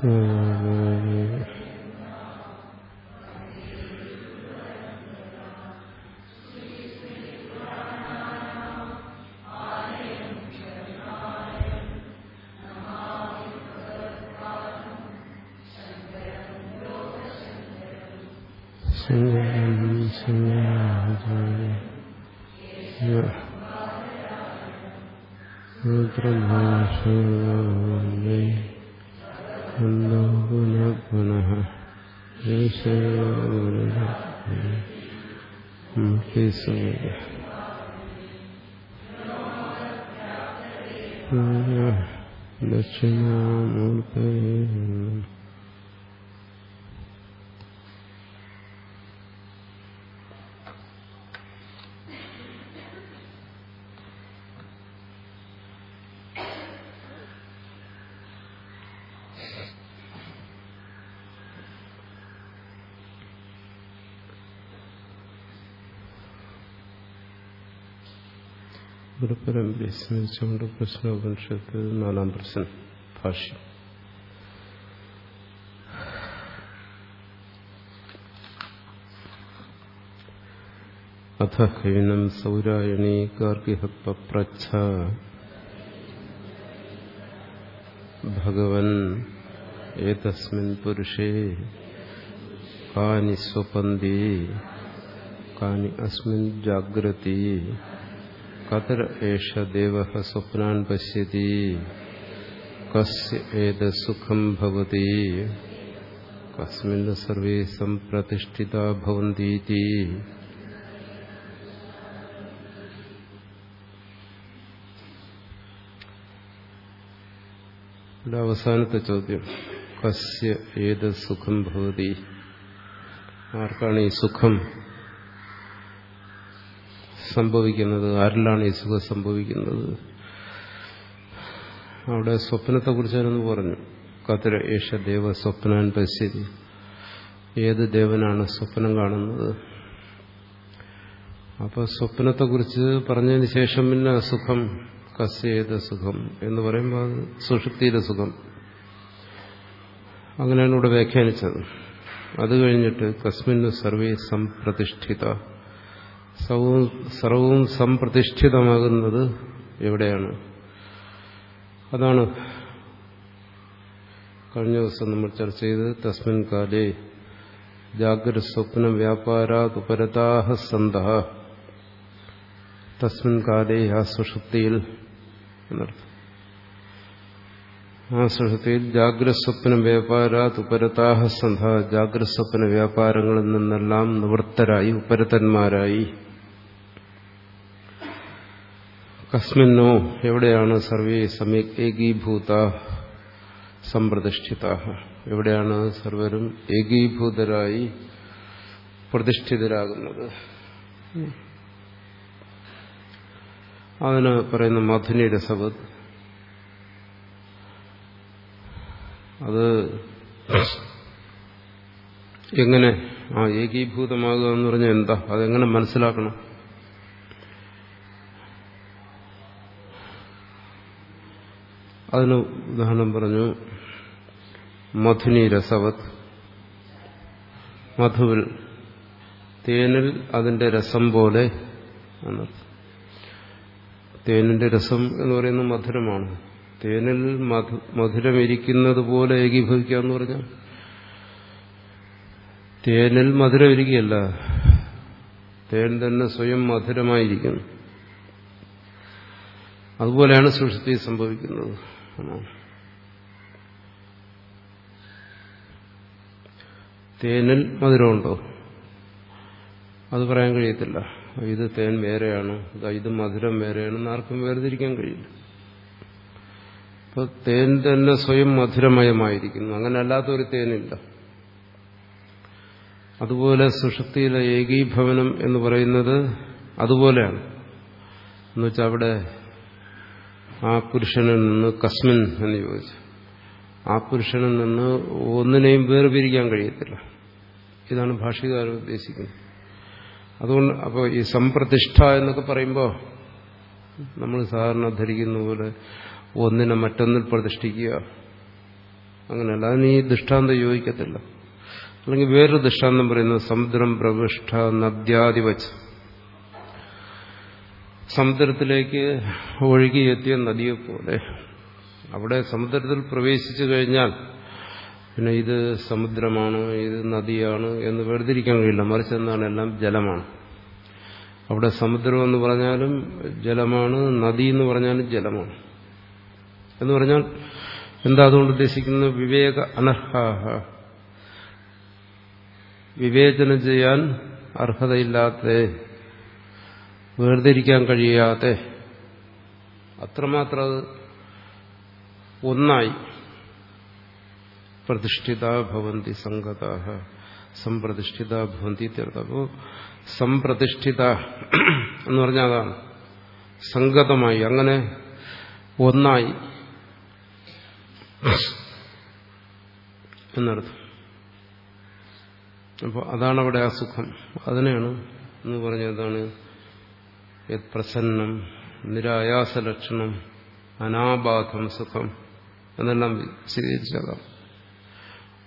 to ഗുരുപരമ്പരയെ സ്മരിച്ചുകൊണ്ട് പ്രശ്നോപനിഷത്ത് നാലാം പ്രശ്നം ഭാഷ്യം അഥ ഹൈനം സൗരായണീ ഗാർഗിഹപ്രച്ഛ ഭഗവൻ ഏതസ്മിൻ പുരുഷേ കാനി സ്വപന്തി കാനി അസ്മിൻ ജാഗ്രതി കതർ ഏഷ ദേവ സ്വപ്നാൻ പശ്യതി കസ്യ ഏത സുഖം ഭവതി കസ്മിൻ സർവേ സംപ്രതിഷ്ഠിത ഭവന്തി ഇവിടെ അവസാനത്തെ ചോദ്യം. കസ്യ ഏത് സുഖം ഭവതി? ആർക്കാണ് ഈ സുഖം? സംഭവിക്കുന്നത്? ആരിലാണ് ഈ സുഖം സംഭവിക്കുന്നത്? അവിടെ സ്വപ്നത്തെ ഞാനൊന്ന് പറഞ്ഞു. കത്തിര ഏഷ ദേവ സ്വപ്നാൻ പശ്യതി ഏത് ദേവനാണ് സ്വപ്നം കാണുന്നത്? അപ്പൊ സ്വപ്നത്തെക്കുറിച്ച് പറഞ്ഞതിന് ശേഷം പിന്നെ സുഖം കസ്യേത സുഖം എന്ന് പറയുമ്പോൾ അത് സുഷുപ്തിയുടെ സുഖം അങ്ങനെയാണ് ഇവിടെ വ്യാഖ്യാനിച്ചത്. അത് കഴിഞ്ഞിട്ട് കസ്മിന് സർവേ സംപ്രതിഷ്ഠിത. സർവവും സംപ്രതിഷ്ഠിതമാകുന്നത് എവിടെയാണ്? അതാണ് കഴിഞ്ഞ ദിവസം നമ്മൾ ചർച്ച ചെയ്ത് തസ്മിൻ കാലേ ജാഗ്രത സ്വപ്ന വ്യാപാരാതുപരതാഹ സന്ത തസ്മിൻ കാലേ ആ സുഷുപ്തിയിൽ ആ സുഷുപ്തിയിൽ ജാഗ്രത സ്വപ്ന വ്യാപാരാതുപരതാഹ സന്ത ജാഗ്രത സ്വപ്ന വ്യാപാരങ്ങളിൽ നിന്നെല്ലാം നിവൃത്തരായി ഉപരതന്മാരായി. കസ്മിന്നോ എവിടെയാണ് സർവേ സമ്യക് ഏകീഭൂത സംപ്രതിഷ്ഠിത? എവിടെയാണ് സർവരും ഏകീഭൂതരായി പ്രതിഷ്ഠിതരാകുന്നത്? അതിന് പറയുന്ന മധുനിയുടെ സബത് അത് എങ്ങനെ ആ ഏകീഭൂതമാകുക എന്ന് പറഞ്ഞാൽ എന്താ? അതെങ്ങനെ മനസ്സിലാക്കണം? അതിന് ഉദാഹരണം പറഞ്ഞു. മധുനി രസവത്. മധുവിൽ തേനിൽ അതിന്റെ രസം പോലെ തേനിന്റെ രസം എന്ന് പറയുന്നത് മധുരമാണ്. തേനിൽ മധുരം ഇരിക്കുന്നത് പോലെ ഏകീഭവിക്കുക എന്ന് പറഞ്ഞാൽ തേനിൽ മധുരം ഇരിക്കുകയല്ല. തേൻ തന്നെ സ്വയം മധുരമായിരിക്കുന്നു. അതുപോലെയാണ് സൃഷ്ടി സംഭവിക്കുന്നത്. തേനിൽ മധുരമുണ്ടോ? അത് പറയാൻ കഴിയത്തില്ല. ഇത് തേൻ വേറെയാണ്. ഇത് മധുരം വേറെയാണെന്ന് ആർക്കും വേർതിരിക്കാൻ കഴിയില്ല. അപ്പോൾ തേൻ തന്നെ സ്വയം മധുരമയമായിരിക്കുന്നു. അങ്ങനെ അല്ലാത്ത ഒരു തേനില്ല. അതുപോലെ സുഷുപ്തിയിലെ ഏകീഭവനം എന്ന് പറയുന്നത് അതുപോലെയാണ്. എന്നുവെച്ചാൽ അവിടെ ആ പുരുഷനിൽ നിന്ന് കസ്മിൻ എന്ന് ചോദിച്ചു. ആ പുരുഷനിൽ നിന്ന് ഒന്നിനെയും വേർപിരിക്കാൻ കഴിയത്തില്ല. ഇതാണ് ഭാഷകാരൻ ഉദ്ദേശിക്കുന്നത്. അതുകൊണ്ട് അപ്പോൾ ഈ സംപ്രതിഷ്ഠ എന്നൊക്കെ പറയുമ്പോൾ നമ്മൾ സാധാരണ ധരിക്കുന്ന പോലെ ഒന്നിനെ മറ്റൊന്നിൽ പ്രതിഷ്ഠിക്കുക. അങ്ങനെയല്ല അതിന് ഈ ദൃഷ്ടാന്തം യോജിക്കത്തില്ല. അല്ലെങ്കിൽ വേറൊരു ദൃഷ്ടാന്തം പറയുന്നത് സമുദ്രം പ്രവിഷ്ഠ നദ്യാധിപച്ച് സമുദ്രത്തിലേക്ക് ഒഴുകിയെത്തിയ നദിയെ പോലെ അവിടെ സമുദ്രത്തിൽ പ്രവേശിച്ചു കഴിഞ്ഞാൽ പിന്നെ ഇത് സമുദ്രമാണ് ഇത് നദിയാണ് എന്ന് വേർതിരിക്കാൻ കഴിയില്ല. മറിച്ച് എന്നാണ് എല്ലാം ജലമാണ്. അവിടെ സമുദ്രം എന്ന് പറഞ്ഞാലും ജലമാണ് നദി എന്ന് പറഞ്ഞാലും ജലമാണ്. എന്ന് പറഞ്ഞാൽ എന്താ അതുകൊണ്ട് ഉദ്ദേശിക്കുന്നത്? വിവേക അനർഹാഹ വിവേചനം ചെയ്യാൻ അർഹതയില്ലാത്ത വേർതിരിക്കാൻ കഴിയാതെ അത്രമാത്രം അത് ഒന്നായി പ്രതിഷ്ഠിത ഭവന്തി സംഗത സംപ്രതിഷ്ഠിത ഭവന്തി തീർത്ഥ സംപ്രതിഷ്ഠിത എന്ന് പറഞ്ഞാൽ അതാണ്. സംഗതമായി അങ്ങനെ ഒന്നായി എന്നർത്ഥം. അപ്പോൾ അതാണ് അവിടെ ആ സുഖം. അതിനെയാണ് എന്ന് പറഞ്ഞതാണ് യത് പ്രസന്നം നിരായാസലക്ഷണം അനാബാധം സുഖം എന്നെല്ലാം വിശദീകരിച്ചതാണ്.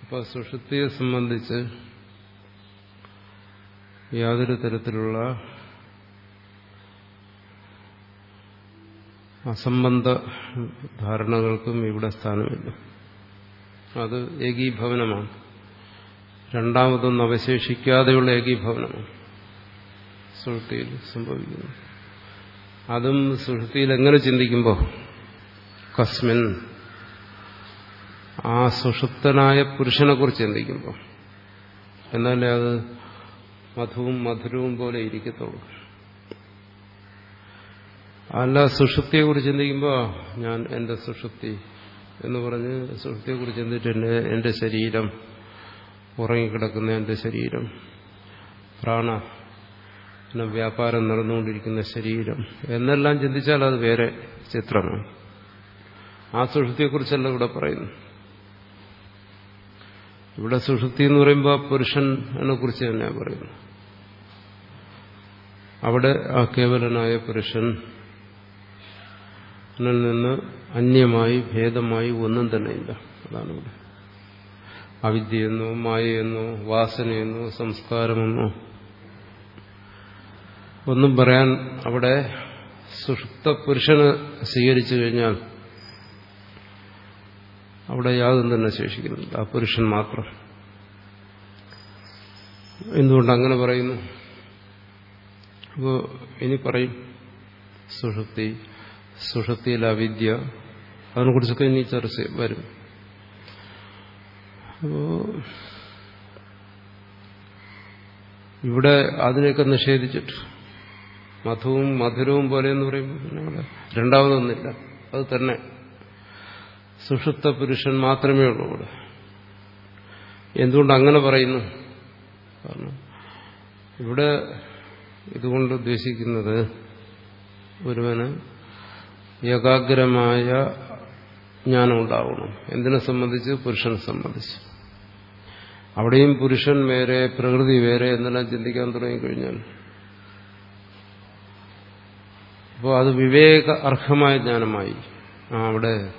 അപ്പോൾ സുഷുപ്തിയെ സംബന്ധിച്ച് യാതൊരു തരത്തിലുള്ള അസംബന്ധ ധാരണകൾക്കും ഇവിടെ സ്ഥാനമില്ല. അത് ഏകീഭവനമാണ്. രണ്ടാമതൊന്നും അവശേഷിക്കാതെയുള്ള ഏകീഭവനമാണ് സുഹൃത്തിയിൽ സംഭവിക്കുന്നത്. അതും സുഷുതിയിൽ എങ്ങനെ ചിന്തിക്കുമ്പോൾ കസ്മിൻ ആ സുഷുപ്തനായ പുരുഷനെക്കുറിച്ച് ചിന്തിക്കുമ്പോൾ എന്നാലേ അത് മധുവും മധുരവും പോലെ ഇരിക്കത്തുള്ളൂ. അല്ല സുഷുപ്തിയെ കുറിച്ച് ചിന്തിക്കുമ്പോൾ ഞാൻ എന്റെ സുഷുപ്തി എന്ന് പറഞ്ഞ് സുഷുപ്തിയെ കുറിച്ച് ചിന്തിച്ചിട്ട് എന്റെ എന്റെ ശരീരം ഉറങ്ങിക്കിടക്കുന്ന എന്റെ ശരീരം പ്രാണ പിന്നെ വ്യാപാരം നടന്നുകൊണ്ടിരിക്കുന്ന ശരീരം. എന്നെല്ലാം ചിന്തിച്ചാൽ അത് വേറെ ചിത്രമാണ്. ആ സുഷുതിയെക്കുറിച്ചല്ല ഇവിടെ പറയുന്നു. ഇവിടെ സുഷുപ്തി എന്ന് പറയുമ്പോൾ പുരുഷനെ കുറിച്ച് തന്നെയാണ് പറയുന്നത്. അവിടെ ആ കേവലനായ പുരുഷൻ നിന്ന് അന്യമായി ഭേദമായി ഒന്നും തന്നെ ഇല്ല. അതാണ് ഇവിടെ. അവിദ്യയെന്നോ മായയെന്നോ വാസനയെന്നോ സംസ്കാരമെന്നോ ഒന്നും പറയാൻ അവിടെ സുഷുപ്ത പുരുഷന് സ്വീകരിച്ചു കഴിഞ്ഞാൽ അവിടെ യാതൊന്നും തന്നെ ശേഷിക്കുന്നില്ല. ആ പുരുഷൻ മാത്രം. എന്തുകൊണ്ട് അങ്ങനെ പറയുന്നു? അപ്പോൾ ഇനി പറയും സുഷുപ്തി സുഷുപ്തിയിലെ അവിദ്യ അതിനെക്കുറിച്ചൊക്കെ ഇനി ചർച്ച വരും. അപ്പോ ഇവിടെ അതിനെയൊക്കെ നിഷേധിച്ചിട്ട് മധുവും മധുരവും പോലെ എന്ന് പറയുമ്പോൾ രണ്ടാമതൊന്നില്ല അത് തന്നെ. സുഷുപ്ത പുരുഷൻ മാത്രമേ ഉള്ളൂ ഇവിടെ. എന്തുകൊണ്ട് അങ്ങനെ പറയുന്നു? കാരണം ഇവിടെ ഇതുകൊണ്ട് ഉദ്ദേശിക്കുന്നത് ഒരുവന് ഏകാഗ്രമായ ജ്ഞാനം ഉണ്ടാവണം. എന്തിനെ സംബന്ധിച്ച്? പുരുഷനെ സംബന്ധിച്ച്. അവിടെയും പുരുഷൻ വേറെ പ്രകൃതി വേറെ എന്നെല്ലാം ചിന്തിക്കാൻ തുടങ്ങിക്കഴിഞ്ഞാൽ. അപ്പോൾ അത് വിവേക അർഹമായ ജ്ഞാനമായി. ആ അവിടെ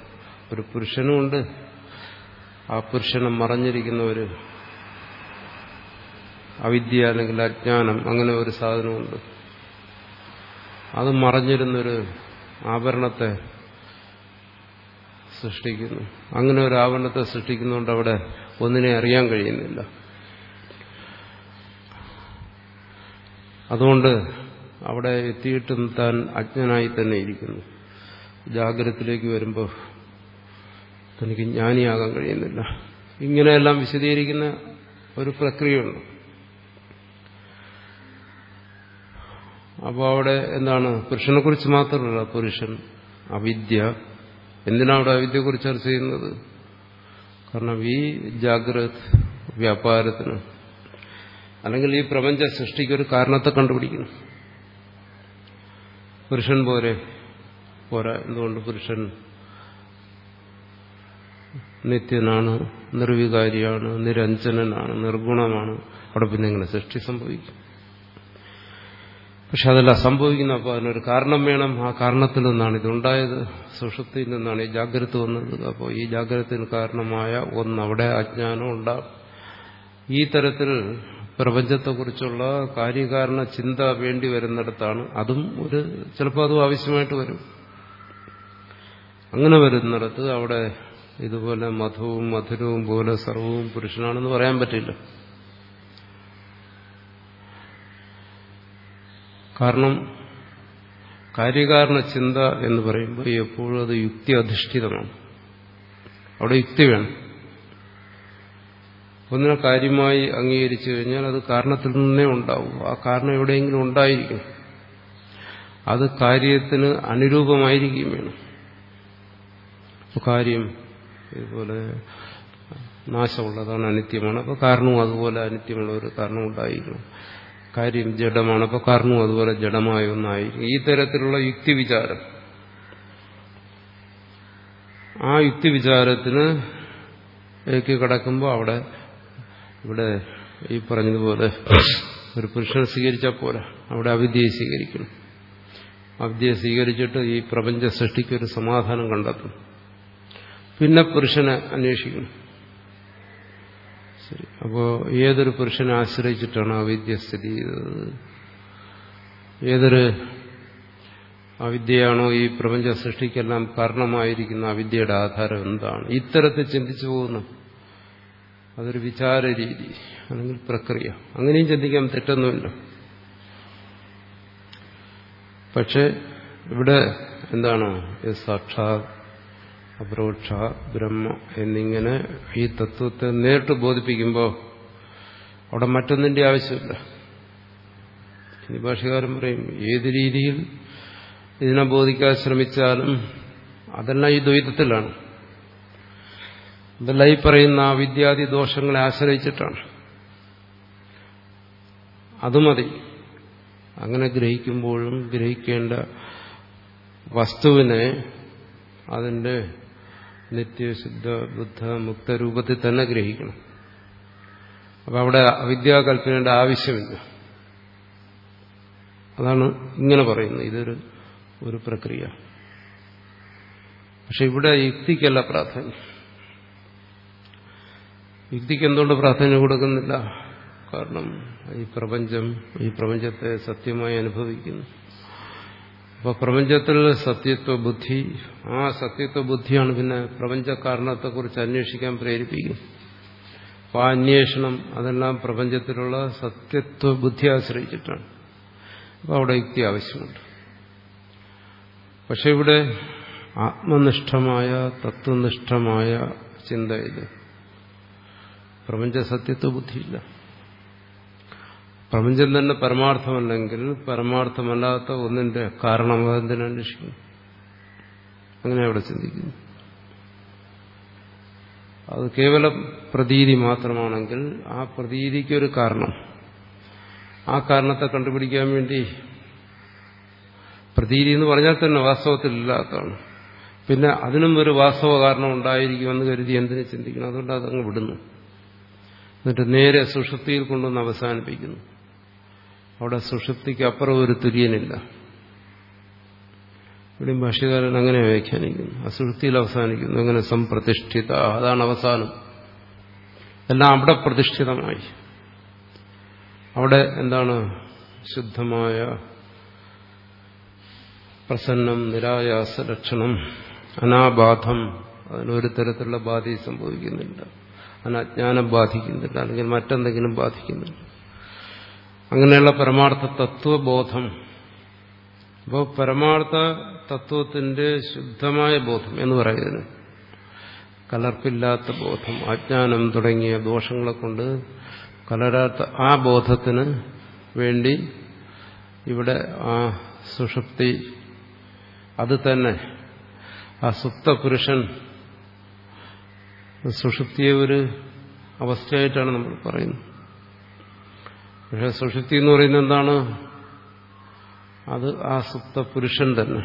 ഒരു പുരുഷനുമുണ്ട്. ആ പുരുഷനെ മറഞ്ഞിരിക്കുന്ന ഒരു അവിദ്യ അല്ലെങ്കിൽ അജ്ഞാനം അങ്ങനെ ഒരു സാധനമുണ്ട്. അത് മറഞ്ഞിരുന്നൊരു ആഭരണത്തെ സൃഷ്ടിക്കുന്നു. അങ്ങനെ ഒരു ആവരണത്തെ സൃഷ്ടിക്കുന്നതുകൊണ്ട് അവിടെ ഒന്നിനെ അറിയാൻ കഴിയുന്നില്ല. അതുകൊണ്ട് അവിടെ എത്തിയിട്ടും താൻ അജ്ഞനായി തന്നെ ഇരിക്കുന്നു. ജാഗ്രതത്തിലേക്ക് വരുമ്പോൾ തനിക്ക് ജ്ഞാനിയാകാൻ കഴിയുന്നില്ല. ഇങ്ങനെയെല്ലാം വിശദീകരിക്കുന്ന ഒരു പ്രക്രിയയുണ്ട്. അപ്പോൾ അവിടെ എന്താണ്? പുരുഷനെക്കുറിച്ച് മാത്രമല്ല പുരുഷൻ അവിദ്യ. എന്തിനാണ് അവിടെ അവിദ്യയെക്കുറിച്ച് ചർച്ച ചെയ്യുന്നത്? കാരണം ഈ ജാഗ്രത് വ്യാപാരത്തിന് അല്ലെങ്കിൽ ഈ പ്രപഞ്ച സൃഷ്ടിക്കൊരു കാരണത്തെ കണ്ടുപിടിക്കണം പുരുഷൻ പോരെ. പോരാ. എന്തുകൊണ്ട് പുരുഷൻ നിത്യനാണ് നിർവികാരിയാണ് നിരഞ്ജനനാണ് നിർഗുണമാണ്? അവിടെ പിന്നെ ഇങ്ങനെ സൃഷ്ടി സംഭവിക്കും. പക്ഷെ അതല്ല സംഭവിക്കുന്ന അപ്പോൾ അതിനൊരു കാരണം വേണം. ആ കാരണത്തിൽ നിന്നാണ് ഇതുണ്ടായത്. സുഷുപ്തിയിൽ നിന്നാണ് ഈ ജാഗ്രത വന്നത്. അപ്പോൾ ഈ ജാഗ്രതത്തിന് കാരണമായ ഒന്നവിടെ അജ്ഞാനം ഉണ്ടാകും. ഈ തരത്തിൽ പ്രപഞ്ചത്തെക്കുറിച്ചുള്ള കാര്യകാരണ ചിന്ത വേണ്ടി വരുന്നിടത്താണ്. അതും ഒരു ചിലപ്പോൾ അതും ആവശ്യമായിട്ട് വരും. അങ്ങനെ വരുന്നിടത്ത് അവിടെ ഇതുപോലെ മധുവും മധുരവും പോലെ സർവവും പുരുഷനാണെന്ന് പറയാൻ പറ്റില്ല. കാരണം കാര്യകാരണ ചിന്ത എന്ന് പറയുമ്പോൾ എപ്പോഴും അത് യുക്തി അധിഷ്ഠിതമാണ് അവിടെ യുക്തി വേണം. ഒന്നിനെ കാര്യമായി അംഗീകരിച്ചു കഴിഞ്ഞാൽ അത് കാരണത്തിൽ നിന്നേ ഉണ്ടാവും ആ കാരണം എവിടെയെങ്കിലും ഉണ്ടായിരിക്കും അത് കാര്യത്തിന് അനുരൂപമായിരിക്കും വേണം. കാര്യം ഇതുപോലെ നാശമുള്ളതാണ് അനിത്യമാണ്. അപ്പോൾ കാരണവും അതുപോലെ അനിത്യമുള്ള ഒരു കാരണം ഉണ്ടായിരിക്കണം കാര്യം ജഡമാണ്. അപ്പോൾ കാരണവും അതുപോലെ ജഡമായ ഒന്നായിരിക്കും. ഈ തരത്തിലുള്ള യുക്തി വിചാരം ആ യുക്തി വിചാരത്തിന് കിടക്കുമ്പോൾ അവിടെ ഇവിടെ ഈ പറഞ്ഞതുപോലെ ഒരു പുരുഷനെ സ്വീകരിച്ചാൽ പോരാ. അവിടെ അവിദ്യയെ സ്വീകരിക്കണം. അവിദ്യയെ സ്വീകരിച്ചിട്ട് ഈ പ്രപഞ്ച സൃഷ്ടിക്ക് ഒരു സമാധാനം കണ്ടെത്തും. പിന്നെ പുരുഷനെ അന്വേഷിക്കണം. ശരി. അപ്പോൾ ഏതൊരു പുരുഷനെ ആശ്രയിച്ചിട്ടാണ് അവിദ്യ സ്ഥിതി ചെയ്തത്? ഏതൊരു അവിദ്യയാണോ ഈ പ്രപഞ്ച സൃഷ്ടിക്കെല്ലാം കാരണമായിരിക്കുന്ന അവിദ്യയുടെ ആധാരം എന്താണ്? ഇത്തരത്തിൽ ചിന്തിച്ചു പോകുന്നു. അതൊരു വിചാര രീതി അല്ലെങ്കിൽ പ്രക്രിയ. അങ്ങനെയും ചിന്തിക്കാൻ തെറ്റൊന്നുമില്ല. പക്ഷെ ഇവിടെ എന്താണ്? സാക്ഷാ അപരോക്ഷ ബ്രഹ്മ എന്നിങ്ങനെ ഈ തത്വത്തെ നേരിട്ട് ബോധിപ്പിക്കുമ്പോൾ അവിടെ മറ്റൊന്നിന്റെ ആവശ്യമില്ല. ഇനി ഭാഷകാരൻ പറയും ഏത് രീതിയിൽ ഇതിനെ ബോധിക്കാൻ ശ്രമിച്ചാലും അതെല്ലാം ഈ ദ്വൈതത്തിലാണ്. ഇതെല്ലാം ഈ പറയുന്ന ആ വിദ്യാദി ദോഷങ്ങളെ ആശ്രയിച്ചിട്ടാണ്. അത് മതി. അങ്ങനെ ഗ്രഹിക്കുമ്പോഴും ഗ്രഹിക്കേണ്ട വസ്തുവിനെ അതിന്റെ നിത്യശുദ്ധ ബുദ്ധ മുക്ത രൂപത്തിൽ തന്നെ ഗ്രഹിക്കണം. അപ്പം അവിടെ അവിദ്യാകൽപ്പനയുടെ ആവശ്യമില്ല. അതാണ് ഇങ്ങനെ പറയുന്നത്. ഇതൊരു ഒരു പ്രക്രിയ. പക്ഷെ ഇവിടെ യുക്തിക്കല്ല പ്രാധാന്യം. യുക്തിക്ക് എന്തുകൊണ്ട് പ്രാധാന്യം കൊടുക്കുന്നില്ല? കാരണം ഈ പ്രപഞ്ചം ഈ പ്രപഞ്ചത്തെ സത്യമായി അനുഭവിക്കുന്നു. അപ്പോൾ പ്രപഞ്ചത്തിൽ സത്യത്വ ബുദ്ധി ആ സത്യത്വ ബുദ്ധിയാണ് പിന്നെ പ്രപഞ്ച കാരണത്തെക്കുറിച്ച് അന്വേഷിക്കാൻ പ്രേരിപ്പിക്കും അപ്പോൾ ആ അന്വേഷണം അതെല്ലാം പ്രപഞ്ചത്തിലുള്ള സത്യത്വ ബുദ്ധി ആശ്രയിച്ചിട്ടാണ്. അപ്പോൾ അവിടെ യുക്തി ആവശ്യമുണ്ട്. പക്ഷെ ഇവിടെ ആത്മനിഷ്ഠമായ തത്വനിഷ്ഠമായ ചിന്ത ഇത് പ്രപഞ്ച സത്യത്വ ബുദ്ധിയില്ല. പ്രപഞ്ചം തന്നെ പരമാർത്ഥമല്ലെങ്കിൽ പരമാർത്ഥമല്ലാത്ത ഒന്നിന്റെ കാരണം അതെന്തിനന്വേഷിക്കുന്നു അങ്ങനെ അവിടെ ചിന്തിക്കുന്നു. അത് കേവലം പ്രതീതി മാത്രമാണെങ്കിൽ ആ പ്രതീതിക്കൊരു കാരണം. ആ കാരണത്തെ കണ്ടുപിടിക്കാൻ വേണ്ടി പ്രതീതി എന്ന് പറഞ്ഞാൽ തന്നെ വാസ്തവത്തിൽ ഇല്ലാത്തതാണ് പിന്നെ അതിനും ഒരു വാസ്തവ കാരണം ഉണ്ടായിരിക്കുമെന്ന് കരുതി എന്തിനു ചിന്തിക്കണം? അതുകൊണ്ട് അതങ്ങ് വിടുന്നു. എന്നിട്ട് നേരെ സുഷുപ്തിയിൽ കൊണ്ടുവന്ന് അവസാനിപ്പിക്കുന്നു. അവിടെ സുഷുപ്തിക്ക് അപ്പുറം ഒരു തുര്യനില്ല. ഇവിടെയും ഭാഷകാരൻ അങ്ങനെ വ്യാഖ്യാനിക്കുന്നു. അസുഷുപ്തിയിൽ അവസാനിക്കുന്നു. അങ്ങനെ സംപ്രതിഷ്ഠിത. അതാണ് അവസാനം. എല്ലാം അവിടെ പ്രതിഷ്ഠിതമായി. അവിടെ എന്താണ്? ശുദ്ധമായ പ്രസന്നം നിരായാസ ലക്ഷണം അനാബാധം അതിനൊരു തരത്തിലുള്ള ബാധി സംഭവിക്കുന്നില്ല. അനജ്ഞാനം ബാധിക്കുന്നില്ല അല്ലെങ്കിൽ മറ്റെന്തെങ്കിലും ബാധിക്കുന്നില്ല. അങ്ങനെയുള്ള പരമാർത്ഥ തത്വബോധം. അപ്പോൾ പരമാർത്ഥ തത്വത്തിന്റെ ശുദ്ധമായ ബോധം എന്ന് പറയുന്നത് കലർപ്പില്ലാത്ത ബോധം അജ്ഞാനം തുടങ്ങിയ ദോഷങ്ങളെ കൊണ്ട് കലരാത്ത ആ ബോധത്തിന് വേണ്ടി ഇവിടെ ആ സുഷുപ്തി അത് തന്നെ ആ സുപ്ത പുരുഷൻ സുഷുപ്തിയെ ഒരു അവസ്ഥയായിട്ടാണ് നമ്മൾ പറയുന്നത്. പക്ഷെ സുഷുപ്തി എന്ന് പറയുന്നത് എന്താണ്? അത് ആ സുപ്ത പുരുഷൻ തന്നെ.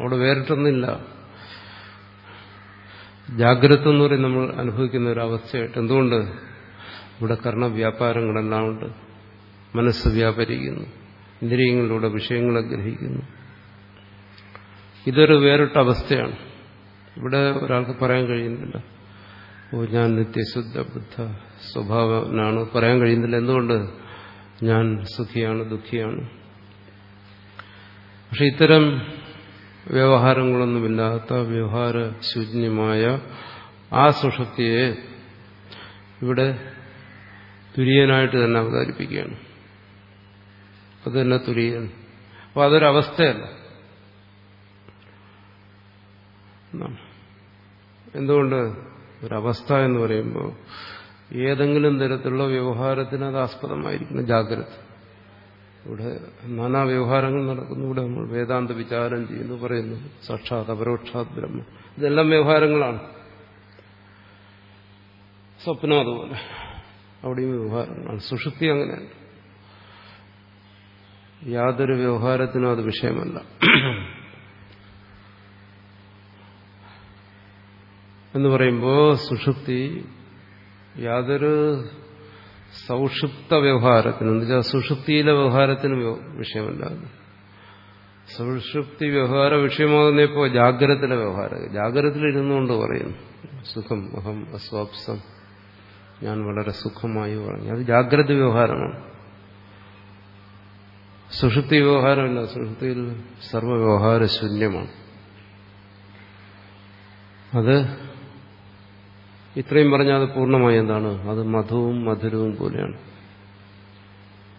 അവിടെ വേറിട്ടൊന്നില്ല ജാഗ്രത എന്ന് പറയും നമ്മൾ അനുഭവിക്കുന്ന ഒരു അവസ്ഥയായിട്ട്. എന്തുകൊണ്ട്? ഇവിടെ കർണവ്യാപാരങ്ങളെല്ലാം ഉണ്ട്. മനസ്സ് വ്യാപരിക്കുന്നു. ഇന്ദ്രിയങ്ങളിലൂടെ വിഷയങ്ങളെ ഗ്രഹിക്കുന്നു. ഇതൊരു വേറിട്ട അവസ്ഥയാണ്. ഇവിടെ ഒരാൾക്ക് പറയാൻ കഴിയുന്നില്ല. ഞാൻ നിത്യശുദ്ധ ബുദ്ധ സ്വഭാവനാണ്. പറയാൻ കഴിയുന്നില്ല. എന്തുകൊണ്ട്? ഞാൻ സുഖിയാണ് ദുഃഖിയാണ്. പക്ഷെ ഇത്തരം വ്യവഹാരങ്ങളൊന്നുമില്ലാത്ത വ്യവഹാര ശൂന്യമായ ആ സുഷക്തിയെ ഇവിടെ തുര്യനായിട്ട് തന്നെ അവതരിപ്പിക്കുകയാണ്. അത് തന്നെ തുര്യൻ. അപ്പൊ അതൊരവസ്ഥയല്ല എന്തുകൊണ്ട് ഒരവസ്ഥ എന്ന് പറയുമ്പോൾ ഏതെങ്കിലും തരത്തിലുള്ള വ്യവഹാരത്തിന് അത് ആസ്പദമായിരിക്കണം ജാഗ്രത. ഇവിടെ നാനാ വ്യവഹാരങ്ങൾ നടക്കുന്നു. ഇവിടെ നമ്മൾ വേദാന്ത വിചാരം ചെയ്യുന്നു പറയുന്നു. സാക്ഷാത് അപരോക്ഷാത് ബ്രഹ്മ. ഇതെല്ലാം വ്യവഹാരങ്ങളാണ്. സ്വപ്നം അതുപോലെ. അവിടെയും വ്യവഹാരങ്ങളാണ്. സുഷുപ്തി അങ്ങനെയാണ്. യാതൊരു വ്യവഹാരത്തിനും അത് വിഷയമല്ല. എന്ന് പറയുമ്പോൾ സുഷുപ്തി യാതൊരു സൗഷുപ്ത വ്യവഹാരത്തിന് എന്ന് വെച്ചാൽ സുഷുപ്തിയിലെ വ്യവഹാരത്തിന് വിഷയമല്ല സുഷുപ്തി വ്യവഹാര വിഷയമാകുന്നപ്പോൾ ജാഗ്രതത്തിലെ വ്യവഹാരം. ജാഗ്രതത്തിൽ ഇരുന്നുകൊണ്ട് പറയുന്നു. സുഖം അഹം അസ്വാപ്സം. ഞാൻ വളരെ സുഖമായി പറഞ്ഞു അത് ജാഗ്രത വ്യവഹാരമാണ്. സുഷുപ്തി വ്യവഹാരമല്ല. സുഷുപ്തിയിൽ സർവവ്യവഹാര ശൂന്യമാണ്. അത് ഇത്രയും പറഞ്ഞാൽ അത് പൂർണമായി എന്താണ്? അത് മധുവും മധുരവും പോലെയാണ്.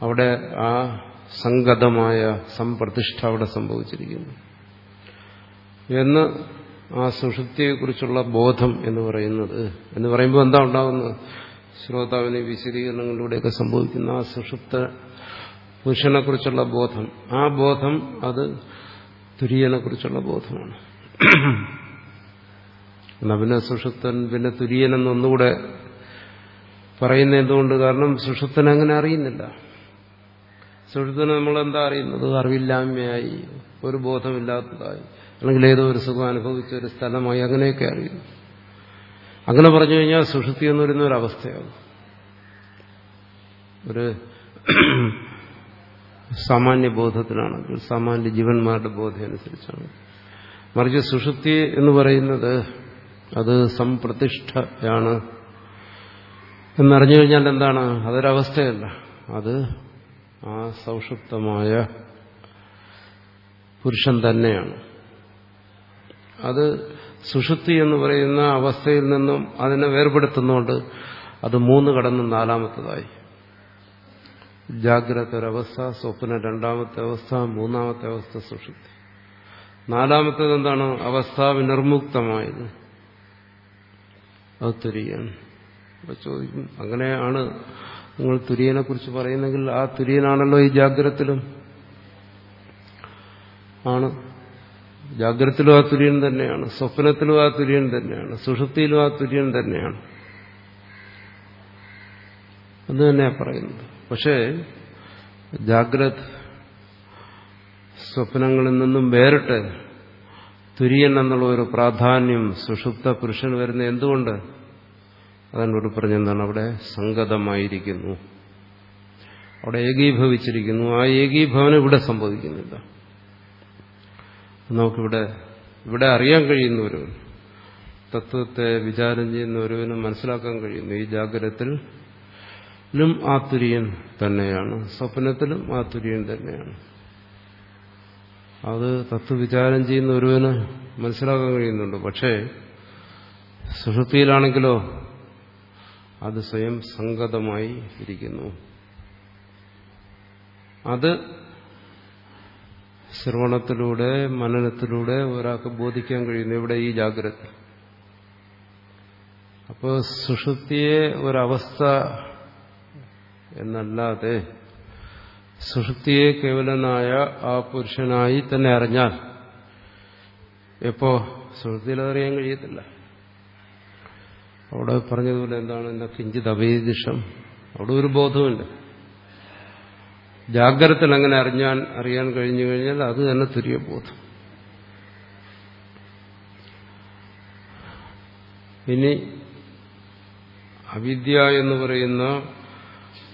അവിടെ ആ സംഗതമായ സംപ്രതിഷ്ഠ അവിടെ സംഭവിച്ചിരിക്കുന്നു. എന്ന് ആ സുഷുപ്തിയെക്കുറിച്ചുള്ള ബോധം എന്ന് പറയുന്നത് എന്ന് പറയുമ്പോൾ എന്താ ഉണ്ടാകുന്നത് ശ്രോതാവിന് വിശദീകരണങ്ങളിലൂടെയൊക്കെ സംഭവിക്കുന്ന ആ സുഷുപ്ത പുരുഷനെക്കുറിച്ചുള്ള ബോധം. ആ ബോധം അത് തുര്യനെക്കുറിച്ചുള്ള ബോധമാണ്. എന്നാ പിന്നെ സുഷുപ്തൻ പിന്നെ തുര്യൻ എന്നൊന്നുകൂടെ പറയുന്ന എന്തുകൊണ്ട് കാരണം സുഷുപ്തൻ അങ്ങനെ അറിയുന്നില്ല. സുഷുപ്തനെ നമ്മൾ എന്താ അറിയുന്നത്? അറിവില്ലായ്മയായി ഒരു ബോധമില്ലാത്തതായി അല്ലെങ്കിൽ ഏതോ ഒരു സുഖം അനുഭവിച്ച ഒരു സ്ഥലമായി അങ്ങനെയൊക്കെ അറിയുന്നു അങ്ങനെ പറഞ്ഞു കഴിഞ്ഞാൽ സുഷുപ്തി എന്ന് പറയുന്ന ഒരു അവസ്ഥയാകും ഒരു സാമാന്യ ബോധത്തിലാണെങ്കിൽ സാമാന്യ ജീവന്മാരുടെ ബോധം അനുസരിച്ചാണ് മറിച്ച് സുഷുപ്തി എന്ന് പറയുന്നത് അത് സംപ്രതിഷ്ഠയാണ്. എന്നറിഞ്ഞു കഴിഞ്ഞാൽ എന്താണ്? അതൊരവസ്ഥയല്ല. അത് ആ സൗഷുപ്തമായ പുരുഷൻ തന്നെയാണ്. അത് സുഷുപ്തി എന്ന് പറയുന്ന അവസ്ഥയിൽ നിന്നും അതിനെ വേർപെടുത്തുന്നുകൊണ്ട് അത് മൂന്ന് കടന്ന് നാലാമത്തതായി. ജാഗ്രത ഒരവസ്ഥ സ്വപ്ന രണ്ടാമത്തെ അവസ്ഥ മൂന്നാമത്തെ അവസ്ഥ സുഷുപ്തി. നാലാമത്തേത് എന്താണ് അവസ്ഥ വിനിർമുക്തമായത്. അത് തുര്യൻ ചോദിക്കും അങ്ങനെയാണ് നിങ്ങൾ തുര്യനെ കുറിച്ച് പറയുന്നെങ്കിൽ ആ തുര്യനാണല്ലോ ഈ ജാഗ്രത്തിലും ആണ്. ജാഗ്രത്തിലും ആ തുര്യൻ തന്നെയാണ്. സ്വപ്നത്തിലും ആ തുര്യൻ തന്നെയാണ്. സുഷുപ്തിയിലും ആ തുര്യൻ തന്നെയാണ്. അത് തന്നെയാണ് പറയുന്നത്. പക്ഷേ ജാഗ്രത് സ്വപ്നങ്ങളിൽ നിന്നും വേറിട്ട് തുര്യൻ എന്നുള്ള ഒരു പ്രാധാന്യം സുഷുപ്ത പുരുഷൻ വരുന്ന എന്തുകൊണ്ട്? അതെന്നോട് പറഞ്ഞെന്താണ്? അവിടെ സംഗതമായിരിക്കുന്നു അവിടെ ഏകീഭവിച്ചിരിക്കുന്നു. ആ ഏകീഭവനം ഇവിടെ സംഭവിക്കുന്നില്ല. നമുക്കിവിടെ ഇവിടെ അറിയാൻ കഴിയുന്ന ഒരുവൻ തത്വത്തെ വിചാരം ചെയ്യുന്ന ഒരുവന് മനസ്സിലാക്കാൻ കഴിയുന്നു ഈ ജാഗ്രതത്തിലും ആ തുര്യൻ തന്നെയാണ്. സ്വപ്നത്തിലും ആ തുര്യൻ തന്നെയാണ്. അത് തത്വവിചാരം ചെയ്യുന്ന ഒരുവന് മനസ്സിലാക്കാൻ കഴിയുന്നുണ്ട്. പക്ഷേ സുഷുപ്തിയിലാണെങ്കിലോ അത് സ്വയം സംഗതമായി ഇരിക്കുന്നു. അത് ശ്രവണത്തിലൂടെ മനനത്തിലൂടെ ഒരാൾക്ക് ബോധിക്കാൻ കഴിയുന്നു. ഇവിടെ ഈ ജാഗ്രത. അപ്പോൾ സുഷുപ്തിയെ ഒരവസ്ഥ എന്നല്ലാതെ സുഷുപ്തിയെ കേവലനായ ആ പുരുഷനായി തന്നെ അറിഞ്ഞാൽ എപ്പോ സുഹൃത്തിയിൽ അതറിയാൻ കഴിയത്തില്ല. അവിടെ പറഞ്ഞതുപോലെ എന്താണ്? എന്റെ കിഞ്ചിത് അവേദിഷം. അവിടെ ഒരു ബോധമുണ്ട് ജാഗ്രതത്തിൽ അങ്ങനെ അറിഞ്ഞാൻ അറിയാൻ കഴിഞ്ഞു കഴിഞ്ഞാൽ അത് തന്നെ തുരിയ ബോധം. ഇനി അവിദ്യ എന്ന് പറയുന്ന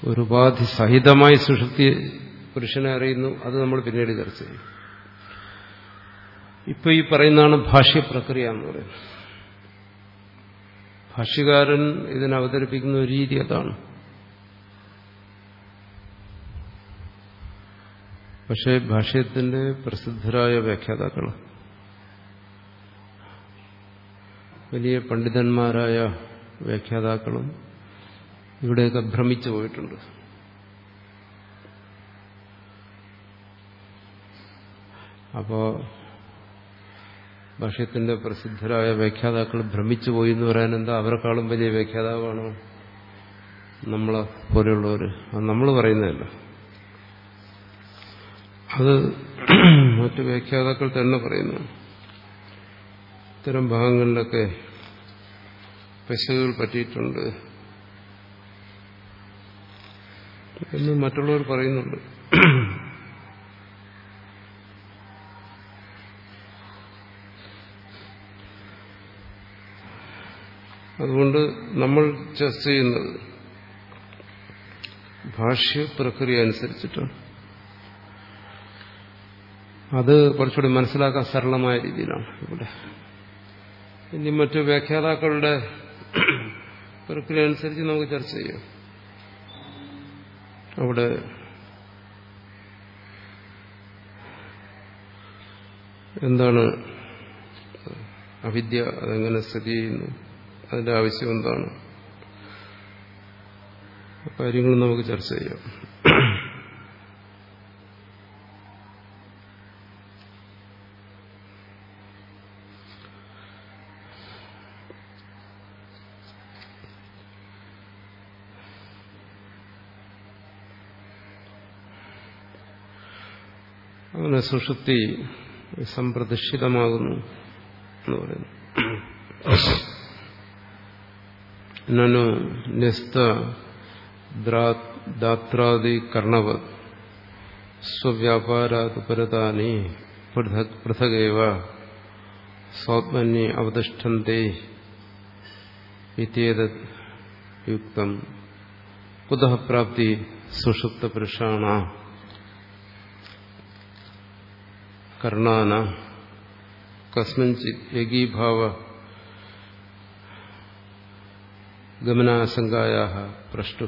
ഒരു ഉപാധി സഹിതമായി സുഷുപ്തി പുരുഷനെ അറിയുന്നു അത് നമ്മൾ പിന്നീട് ചർച്ച ചെയ്യും. ഇപ്പൊ ഈ പറയുന്നതാണ് ഭാഷ്യപ്രക്രിയ എന്ന് പറയുന്നത്. ഭാഷ്യകാരൻ ഇതിനവതരിപ്പിക്കുന്ന ഒരു രീതി അതാണ്. പക്ഷേ ഭാഷ്യത്തിന്റെ പ്രസിദ്ധരായ വ്യാഖ്യാതാക്കൾ വലിയ പണ്ഡിതന്മാരായ വ്യാഖ്യാതാക്കളും ഇവിടെയൊക്കെ ഭ്രമിച്ചു പോയിട്ടുണ്ട്. അപ്പോ ഭാഷ്യത്തിന്റെ പ്രസിദ്ധരായ വ്യാഖ്യാതാക്കൾ ഭ്രമിച്ചു പോയി എന്ന് പറയാൻ എന്താ? അവരെക്കാളും വലിയ വ്യാഖ്യാതാവാണ്? നമ്മളെ പോലെയുള്ളവർ അത് നമ്മൾ പറയുന്നതല്ല. അത് മറ്റു വ്യാഖ്യാതാക്കൾ തന്നെ പറയുന്നു. ഇത്തരം ഭാഗങ്ങളിലൊക്കെ പെശകുകൾ പറ്റിയിട്ടുണ്ട്. എന്ന് മറ്റുള്ളവർ പറയുന്നുണ്ട്. അതുകൊണ്ട് നമ്മൾ ചർച്ച ചെയ്യുന്നത് ഭാഷ്യ പ്രക്രിയ അനുസരിച്ചിട്ടാണ്. അത് കുറച്ചുകൂടി മനസ്സിലാക്കാൻ സരളമായ രീതിയിലാണ് ഇവിടെ. ഇനി മറ്റു വ്യാഖ്യാതാക്കളുടെ പ്രക്രിയ അനുസരിച്ച് നമുക്ക് ചർച്ച ചെയ്യാം. അവിടെ എന്താണ് അവിദ്യ അതെങ്ങനെ സ്ഥിതി ചെയ്യുന്നു? അതിന്റെ ആവശ്യം എന്താണ്? കാര്യങ്ങൾ നമുക്ക് ചർച്ച ചെയ്യാം അങ്ങനെ സുഷുപ്തി സംപ്രതിഷ്ഠിതമാകുന്നു എന്ന് പറയുന്നു. നനു ന്യസ്ത ദാത്രാദി കർണവ സ്വവ്യാപാരാതുപരതാനി പൃഥക് പൃഥകേവ സ്വാത്മന്യെ അവതിഷ്ഠന്തെ ഇത്യേതത് യുക്തം. കുതഃ പ്രാപ്തി സുഷുപ്തപുരുഷാണ കർണാന കസ്മിഞ്ചിത് ഏകീഭാവ ഗമനാശങ്കായ പ്രഷ്ടു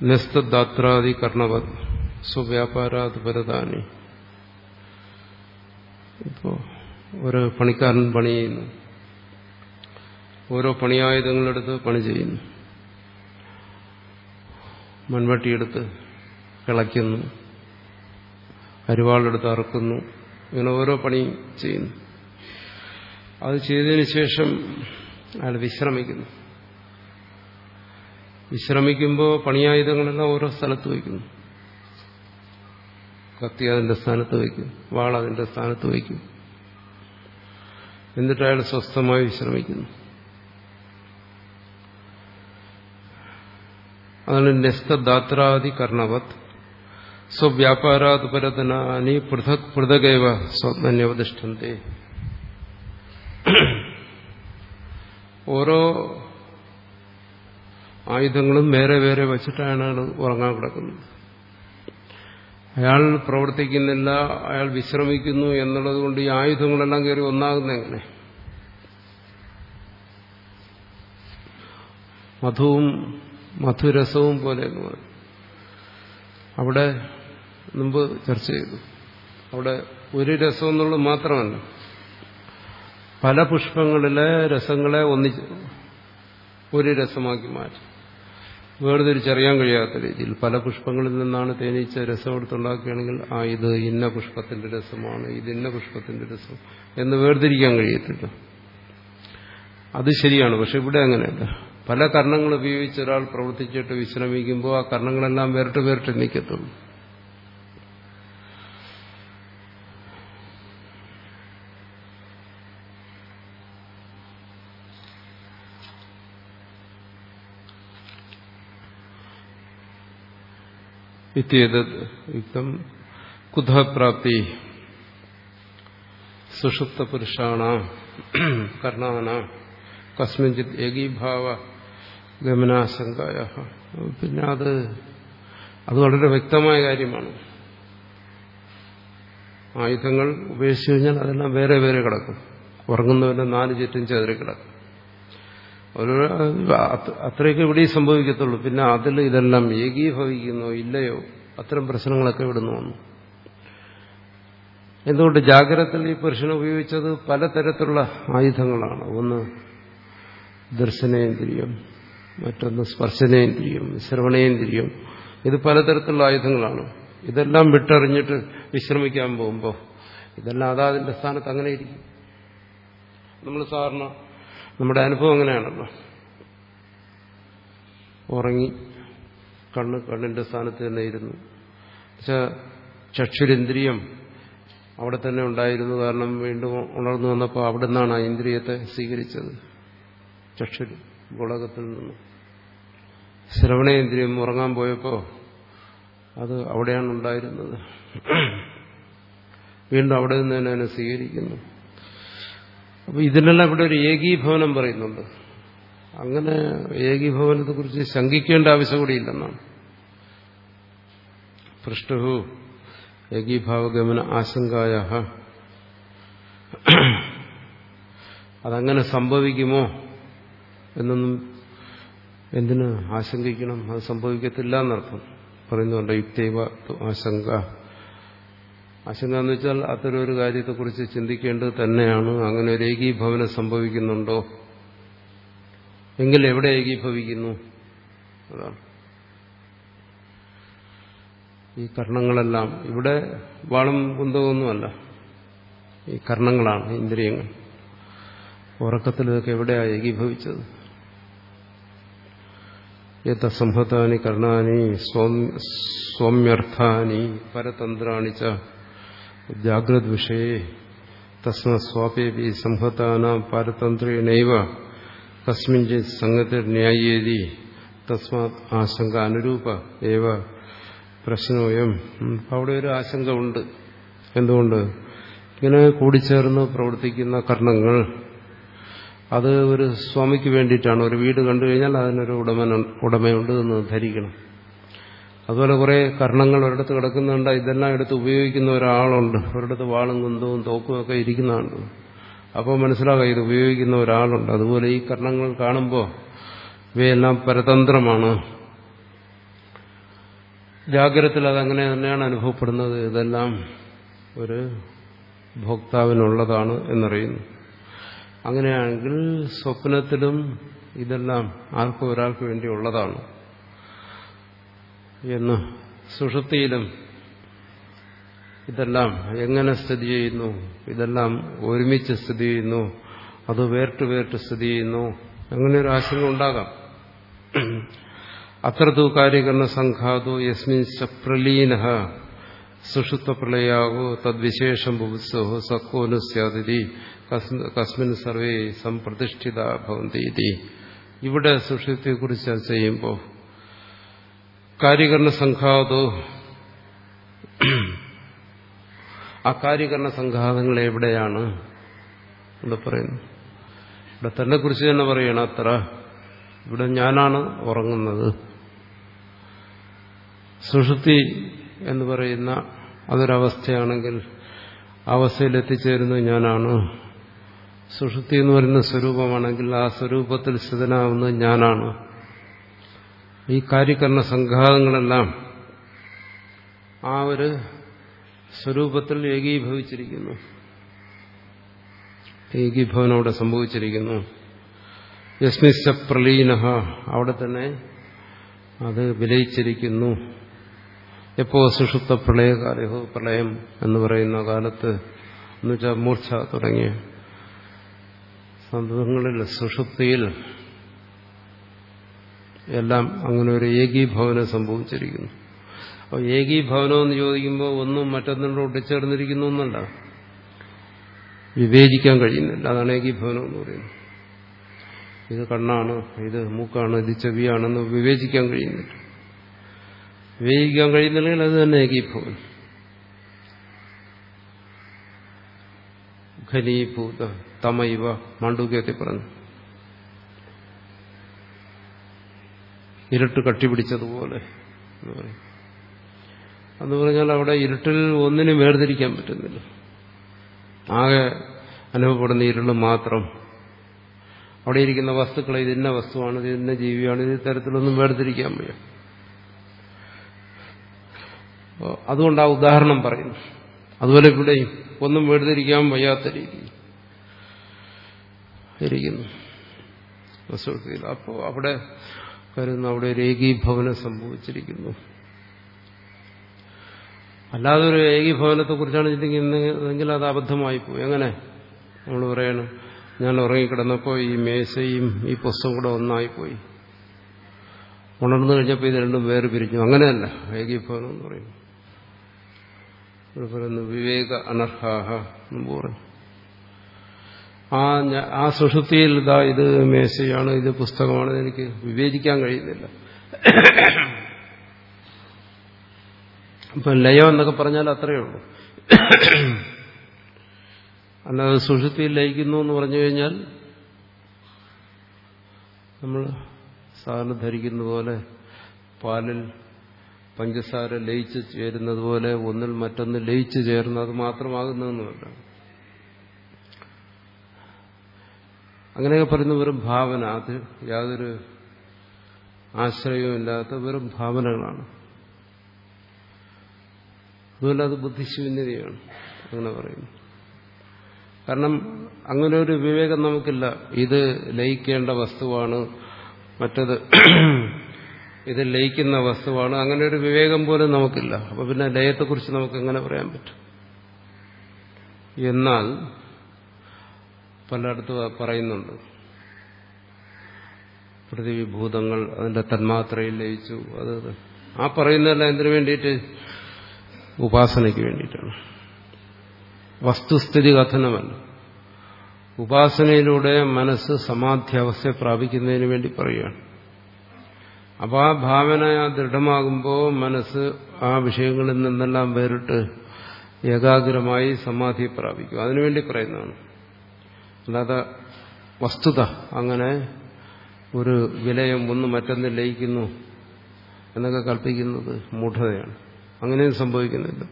നസ്തദാത്രാദി കർണവത് സ്വവ്യാപാരാതുപരതാനി ഇപ്പോ ഒരു പണിക്കാരൻ പണി ചെയ്യുന്നു. ഓരോ പണിയായുധങ്ങളെടുത്ത് പണി ചെയ്യുന്നു. മൺവട്ടിയെടുത്ത് കിളയ്ക്കുന്നു അരിവാളെടുത്ത് അറുക്കുന്നു. ഇങ്ങനെ ഓരോ പണി ചെയ്യുന്നു. അത് ചെയ്തതിന് ശേഷം അയാൾ വിശ്രമിക്കുന്നു. വിശ്രമിക്കുമ്പോൾ പണിയായുധങ്ങളെല്ലാം ഓരോ സ്ഥലത്ത് വയ്ക്കുന്നു. കത്തി അതിന്റെ സ്ഥാനത്ത് വയ്ക്കും. വാൾ അതിന്റെ സ്ഥാനത്ത് വയ്ക്കും. എന്നിട്ട് അയാൾ സ്വസ്ഥമായി വിശ്രമിക്കുന്നു. അതാണ് നെസ്തദാത്രാദി കർണവത്. സ്വവ്യാപാരാതുപരതനാനി പൃഥക് പൃഥകൈവ സ്വപ്നന്യവതിഷ്ഠന്തി ഓരോ ആയുധങ്ങളും വേറെ വേറെ വെച്ചിട്ടാണ് ഉറങ്ങാൻ കിടക്കുന്നത്. അയാൾ പ്രവർത്തിക്കുന്നില്ല അയാൾ വിശ്രമിക്കുന്നു എന്നുള്ളത് കൊണ്ട് ഈ ആയുധങ്ങളെല്ലാം കയറി ഒന്നാകുന്ന എങ്ങനെ മധുവും മധുരസവും പോലെ എന്ന് പറയും. അവിടെ മുമ്പ് ചർച്ച ചെയ്തു. അവിടെ ഒരു രസം എന്നുള്ളത് മാത്രമല്ല. പല പുഷ്പങ്ങളിലെ രസങ്ങളെ ഒന്നിച്ച് ഒരു രസമാക്കി മാറ്റി. വേർതിരിച്ചറിയാൻ കഴിയാത്ത രീതിയിൽ. പല പുഷ്പങ്ങളിൽ നിന്നാണ് തേനീച്ച രസം എടുത്തുണ്ടാക്കുകയാണെങ്കിൽ ആ ഇത് ഇന്ന പുഷ്പത്തിന്റെ രസമാണ് ഇത് ഇന്ന പുഷ്പത്തിന്റെ രസം എന്ന് വേർതിരിക്കാൻ കഴിയത്തില്ല. അത് ശരിയാണ് പക്ഷെ ഇവിടെ അങ്ങനെയല്ല. പല കർണങ്ങൾ ഉപയോഗിച്ച് ഒരാൾ പ്രവർത്തിച്ചിട്ട് വിശ്രമിക്കുമ്പോൾ ആ കർണങ്ങളെല്ലാം വേറിട്ട് വേറിട്ട് നിൽക്കത്തുള്ളൂ ഇത്യേതത് യുക്തം കുതപ്രാപ്തി സുഷുപ്ത പുരുഷാണ കർണാന കസ്മിഞ്ചിത് ഏകീഭാവ ഗമനാശങ്കായ പിന്നെ അത് അത് വളരെ വ്യക്തമായ കാര്യമാണ്. ആയുധങ്ങൾ ഉപേക്ഷിച്ചു കഴിഞ്ഞാൽ അതെല്ലാം വേറെ വേറെ കിടക്കും. ഉറങ്ങുന്നവരുടെ നാല് ചുറ്റും ചെതറി കിടക്കും ഒരു അത്രയൊക്കെ ഇവിടെ സംഭവിക്കത്തുള്ളൂ. പിന്നെ അതിൽ ഇതെല്ലാം ഏകീഭവിക്കുന്നോ ഇല്ലയോ? അത്തരം പ്രശ്നങ്ങളൊക്കെ ഇവിടുന്ന് വന്നു. എന്തുകൊണ്ട് ജാഗ്രതത്തിൽ ഈ പുരുഷനെ ഉപയോഗിച്ചത് പലതരത്തിലുള്ള ആയുധങ്ങളാണ്. ഒന്ന് ദർശനേന്ദ്രിയം മറ്റൊന്ന് സ്പർശനേന്ദ്രിയം ശ്രവണേന്ദ്രിയം. ഇത് പലതരത്തിലുള്ള ആയുധങ്ങളാണ്. ഇതെല്ലാം വിട്ടെറിഞ്ഞിട്ട് വിശ്രമിക്കാൻ പോകുമ്പോൾ ഇതെല്ലാം അതാതിന്റെ സ്ഥാനത്ത് അങ്ങനെ ഇരിക്കും നമ്മൾ സാധാരണ നമ്മുടെ അനുഭവം അങ്ങനെയാണല്ലോ. ഉറങ്ങി കണ്ണ് കണ്ണിന്റെ സ്ഥാനത്ത് തന്നെ ഇരുന്നു. ചക്ഷുരേന്ദ്രിയം അവിടെ തന്നെ ഉണ്ടായിരുന്നു. കാരണം വീണ്ടും ഉണർന്നു വന്നപ്പോൾ അവിടെ നിന്നാണ് ആ ഇന്ദ്രിയത്തെ സ്വീകരിച്ചത്. ചക്ഷുര് ഗുളകത്തിൽ നിന്ന്. ശ്രവണേന്ദ്രിയം ഉറങ്ങാൻ പോയപ്പോൾ അത് അവിടെയാണ് ഉണ്ടായിരുന്നത്. വീണ്ടും അവിടെ നിന്ന് തന്നെ അതിനെ സ്വീകരിക്കുന്നു. അപ്പൊ ഇതിനെല്ലാം ഇവിടെ ഒരു ഏകീഭവനം പറയുന്നുണ്ട്. അങ്ങനെ ഏകീഭവനത്തെ കുറിച്ച് ശങ്കിക്കേണ്ട ആവശ്യം കൂടിയില്ലെന്നാണ് പൃഷ്ഠു ഏകീഭാവഗമന ആശങ്കായ അതങ്ങനെ സംഭവിക്കുമോ എന്നൊന്നും എന്തിന് ആശങ്കിക്കണം? അത് സംഭവിക്കത്തില്ല എന്നർത്ഥം. പറയുന്നുണ്ട് യുക്തൈവ ആശങ്ക. ആശങ്ക എന്ന് വെച്ചാൽ ഒരു കാര്യത്തെക്കുറിച്ച് ചിന്തിക്കേണ്ടത് തന്നെയാണ്. അങ്ങനെ ഒരു ഏകീഭവനം സംഭവിക്കുന്നുണ്ടോ? എങ്കിൽ എവിടെ ഏകീഭവിക്കുന്നു? അതാണ്. ഈ കർണങ്ങളെല്ലാം ഇവിടെ വാളും കുന്തമൊന്നുമല്ല ഈ കർണങ്ങളാണ് ഇന്ദ്രിയങ്ങൾ. ഉറക്കത്തിൽ ഇതൊക്കെ എവിടെയാണ് ഏകീഭവിച്ചത്? യഥ സംഹതാനി കർണാനി സൗമ്യർത്ഥാനി പരതന്ത്രാണി ച ജാഗ്രത് വിഷയെ തസ്മ സ്വാപേപി സംഹതാന പാരതന്ത്രേണൈവ കസ്മിഞ്ചിത് ന്യായീതി തസ്മാത് ആശങ്ക അനുരൂപ ഏവ പ്രശ്നോയം അവിടെ ഒരു ആശങ്ക ഉണ്ട് എന്തുകൊണ്ട്? ഇങ്ങനെ കൂടിച്ചേർന്ന് പ്രവർത്തിക്കുന്ന കർണങ്ങൾ അത് ഒരു സ്വാമിക്ക് വേണ്ടിയിട്ടാണ്. ഒരു വീട് കണ്ടു കഴിഞ്ഞാൽ അതിനൊരു ഉടമ ഉടമയുണ്ട് എന്ന് ധരിക്കണം. അതുപോലെ കുറെ കർണങ്ങൾ ഒരിടത്ത് കിടക്കുന്നുണ്ട്. ഇതെല്ലാം എടുത്ത് ഉപയോഗിക്കുന്ന ഒരാളുണ്ട്. ഒരിടത്ത് വാളും കുന്തവും തോക്കും ഒക്കെ ഇരിക്കുന്നുണ്ട്. അപ്പോൾ മനസ്സിലാകാം ഇത് ഉപയോഗിക്കുന്ന ഒരാളുണ്ട്. അതുപോലെ ഈ കർണങ്ങൾ കാണുമ്പോൾ ഇവയെല്ലാം പരതന്ത്രമാണ്. ജാഗ്രതത്തിൽ അതങ്ങനെ തന്നെയാണ് അനുഭവപ്പെടുന്നത്. ഇതെല്ലാം ഒരു ഭോക്താവിനുള്ളതാണ് എന്നറിയുന്നു. അങ്ങനെയാണെങ്കിൽ സ്വപ്നത്തിലും ഇതെല്ലാം ആർക്കും ഒരാൾക്ക് വേണ്ടി ഉള്ളതാണ്. എന്ന് സുഷുപ്തിയിലും ഇതെല്ലാം എങ്ങനെ സ്ഥിതി ചെയ്യുന്നു? ഇതെല്ലാം ഒരുമിച്ച് സ്ഥിതി ചെയ്യുന്നു? അത് വേർട്ട് വേർട്ട് സ്ഥിതി ചെയ്യുന്നു? അങ്ങനെ ഒരു ആശങ്ക ഉണ്ടാകാം. അത്രതു കാര്യകരണ സംഘാതു യസ്മിൻ പ്രലീന പ്രളയാവോ തദ്വിശേഷം ബുത്സോ സക്കോനു സ്യാതി കസ്മിൻ സർവേ സംപ്രതിഷ്ഠിത ഭവന്തി ഇവിടെ സുഷുപ്തിയെക്കുറിച്ച് കുറിച്ച് ചെയ്യുമ്പോൾ കാര്യകരണ സംഘാതോ ആ കാര്യകരണ സംഘാതങ്ങൾ എവിടെയാണ് ഇവിടെ പറയുന്നു. ഇവിടെ തന്നെ കുറിച്ച് തന്നെ പറയണം അത്ര. ഇവിടെ ഞാനാണ് ഉറങ്ങുന്നത്. സുഷുതി എന്ന് പറയുന്ന അതൊരവസ്ഥയാണെങ്കിൽ അവസ്ഥയിൽ എത്തിച്ചേരുന്നത് ഞാനാണ്. സുഷുതി എന്ന് പറയുന്ന സ്വരൂപമാണെങ്കിൽ ആ സ്വരൂപത്തിൽ സ്ഥിതനാവുന്നത് ഞാനാണ്. ഈ കാര്യകരണ സംഘാതങ്ങളെല്ലാം ആ ഒരു സ്വരൂപത്തിൽ ഏകീഭവിച്ചിരിക്കുന്നു. ഏകീഭവനം അവിടെ സംഭവിച്ചിരിക്കുന്നു. യസ്മിച്ച പ്രലീന അവിടെ തന്നെ അത് വിലയിച്ചിരിക്കുന്നു. എപ്പോ സുഷുപ്ത പ്രളയകാലയോ പ്രളയം എന്ന് പറയുന്ന കാലത്ത് എന്നുവെച്ചാൽ മൂർച്ച തുടങ്ങിയ സന്ദർഭങ്ങളിൽ സുഷുപ്തിയിൽ എല്ലാം അങ്ങനെ ഒരു ഏകീഭവനം സംഭവിച്ചിരിക്കുന്നു. അപ്പോൾ ഏകീഭവനം എന്ന് ചോദിക്കുമ്പോൾ ഒന്നും മറ്റൊന്നിനോട് ഒട്ടിച്ചേർന്നിരിക്കുന്നു എന്നല്ല. വിവേചിക്കാൻ കഴിയുന്നില്ല. അതാണ് ഏകീഭവനം എന്ന് പറയുന്നത്. ഇത് കണ്ണാണ് ഇത് മൂക്കാണ് ഇത് ചെവിയാണെന്ന് വിവേചിക്കാൻ കഴിയുന്നില്ല. വിവേചിക്കാൻ കഴിയുന്നില്ലെങ്കിൽ അത് തന്നെ ഏകീഭവൻ ഖനീഭൂത തമൈവ മാണ്ഡൂക്യത്തിൽ പറഞ്ഞു. ഇരുട്ട് കട്ടിപിടിച്ചതുപോലെ. എന്ന് പറഞ്ഞാൽ അവിടെ ഇരുട്ടിൽ ഒന്നിനും വേർതിരിക്കാൻ പറ്റുന്നില്ല. ആകെ അനുഭവപ്പെടുന്ന ഇരുൾ മാത്രം. അവിടെ ഇരിക്കുന്ന വസ്തുക്കൾ ഇത് ഇന്ന വസ്തുവാണ് ഇത് ഇന്ന ജീവിയാണ് ഇത് തരത്തിലൊന്നും വേർതിരിക്കാൻ വയ്യ. അതുകൊണ്ട് ആ ഉദാഹരണം പറയുന്നു. അതുപോലെ ഇവിടെയും ഒന്നും വേർതിരിക്കാൻ വയ്യാത്ത രീതി ഇരിക്കുന്നു. അപ്പോൾ അവിടെ കരുതുന്ന അവിടെ ഒരു ഏകീഭവനം സംഭവിച്ചിരിക്കുന്നു. അല്ലാതെ ഒരു ഏകീഭവനത്തെ കുറിച്ചാണ് ചിന്തിക്കുന്നതെങ്കിൽ അത് അബദ്ധമായി പോയി. എങ്ങനെ? നമ്മൾ പറയണം. ഞാൻ ഉറങ്ങിക്കിടന്നപ്പോൾ ഈ മേശയും ഈ പുസ്തകം കൂടെ ഒന്നായിപ്പോയി ഉണർന്നു കഴിഞ്ഞപ്പോൾ ഇത് രണ്ടും വേറെ പിരിഞ്ഞു. അങ്ങനെയല്ല. ഏകീഭവനം എന്ന് പറയും വിവേക അനർഹാഹ എന്ന് പറയും ആ ആ സുഷുപ്തിയിൽ ഇതാ ഇത് മേശയാണ് ഇത് പുസ്തകമാണ് എനിക്ക് വിവേചിക്കാൻ കഴിയുന്നില്ല. അപ്പൊ ലയം എന്നൊക്കെ പറഞ്ഞാൽ അത്രയേ ഉള്ളൂ. അല്ലാതെ സുഷുതിയിൽ ലയിക്കുന്നു എന്ന് പറഞ്ഞു കഴിഞ്ഞാൽ നമ്മൾ സാധാരണ ധരിക്കുന്ന പോലെ പാലിൽ പഞ്ചസാര ലയിച്ച് ചേരുന്നത് പോലെ ഒന്നിൽ മറ്റൊന്ന് ലയിച്ച് ചേർന്നത് മാത്രമാകുന്നതെന്നുമല്ല അങ്ങനെയൊക്കെ പറയുന്ന വെറും ഭാവന. അത് യാതൊരു ആശ്രയവുമില്ലാത്ത വെറും ഭാവനകളാണ്. അതുപോലെ അത് ബുദ്ധിശൂന്യതയാണ്. അങ്ങനെ പറയുന്നു. കാരണം അങ്ങനെ ഒരു വിവേകം നമുക്കില്ല. ഇത് ലയിക്കേണ്ട വസ്തുവാണ് മറ്റത്. ഇത് ലയിക്കുന്ന വസ്തുവാണ്. അങ്ങനെ ഒരു വിവേകം പോലും നമുക്കില്ല. അപ്പൊ പിന്നെ ലയത്തെക്കുറിച്ച് നമുക്ക് എങ്ങനെ പറയാൻ പറ്റും? എന്നാൽ പലയിടത്തും പറയുന്നുണ്ട്. പൃഥ്വിഭൂതങ്ങൾ അതിന്റെ തന്മാത്രയിൽ ലയിച്ചു. അത് ആ പറയുന്നതല്ല എന്തിനു വേണ്ടിയിട്ട്? ഉപാസനയ്ക്ക് വേണ്ടിയിട്ടാണ്. വസ്തുസ്ഥിതി കഥനമല്ല. ഉപാസനയിലൂടെ മനസ്സ് സമാധ്യാവസ്ഥ പ്രാപിക്കുന്നതിന് വേണ്ടി പറയുകയാണ്. അപ്പോൾ ആ ഭാവന ദൃഢമാകുമ്പോൾ മനസ്സ് ആ വിഷയങ്ങളിൽ നിന്നെല്ലാം വേറിട്ട് ഏകാഗ്രമായി സമാധി പ്രാപിക്കും. അതിനുവേണ്ടി പറയുന്നതാണ്. അല്ലാതെ വസ്തുത അങ്ങനെ ഒരു വിലയം ഒന്ന് മറ്റൊന്ന് ലയിക്കുന്നു എന്നൊക്കെ കൽപ്പിക്കുന്നത് മൂഢതയാണ്. അങ്ങനെയും സംഭവിക്കുന്നില്ല.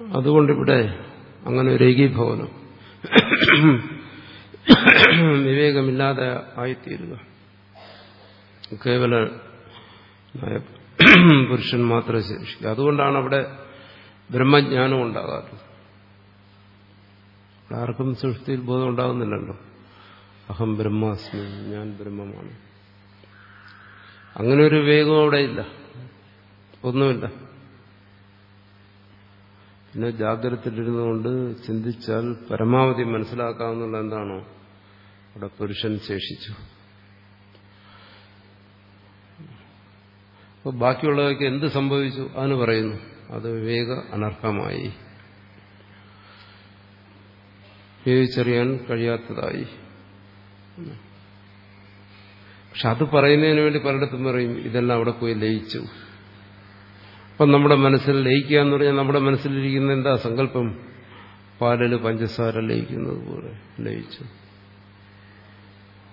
അതുകൊണ്ടിവിടെ അങ്ങനെ ഒരു ഏകീഭവനം വിവേകമില്ലാതെ ആയിത്തീരുക. കേവല പുരുഷൻ മാത്രമേ ശേഷിക്കൂ അതുകൊണ്ടാണ് അവിടെ ബ്രഹ്മജ്ഞാനം ഉണ്ടാകാത്തത്. ആർക്കും സൃഷ്ടിയിൽ ബോധം ഉണ്ടാകുന്നില്ലല്ലോ. അഹം ബ്രഹ്മാസ്മി ഞാൻ ബ്രഹ്മമാണ്. അങ്ങനെ ഒരു വിവേകം അവിടെ ഇല്ല. ഒന്നുമില്ല. പിന്നെ ജാഗ്രതയിലിരുന്നുകൊണ്ട് ചിന്തിച്ചാൽ പരമാവധി മനസ്സിലാക്കാവുന്നുള്ള എന്താണോ അവിടെ പുരുഷൻ ശേഷിച്ചു. അപ്പോൾ ബാക്കിയുള്ളവയ്ക്ക് എന്ത് സംഭവിച്ചു അതിന് പറയുന്നു. അത് വിവേക അനർഹമായി. വിവേചിച്ചറിയാൻ കഴിയാത്തതായി. പക്ഷെ അത് പറയുന്നതിന് വേണ്ടി പലയിടത്തും പറയും ഇതെല്ലാം അവിടെ പോയി ലയിച്ചു. അപ്പം നമ്മുടെ മനസ്സിൽ ലയിക്കുക എന്ന് പറഞ്ഞാൽ നമ്മുടെ മനസ്സിലിരിക്കുന്ന എന്താ സങ്കല്പം? പാലിൽ പഞ്ചസാര ലയിക്കുന്നത് പോലെ ലയിച്ചു.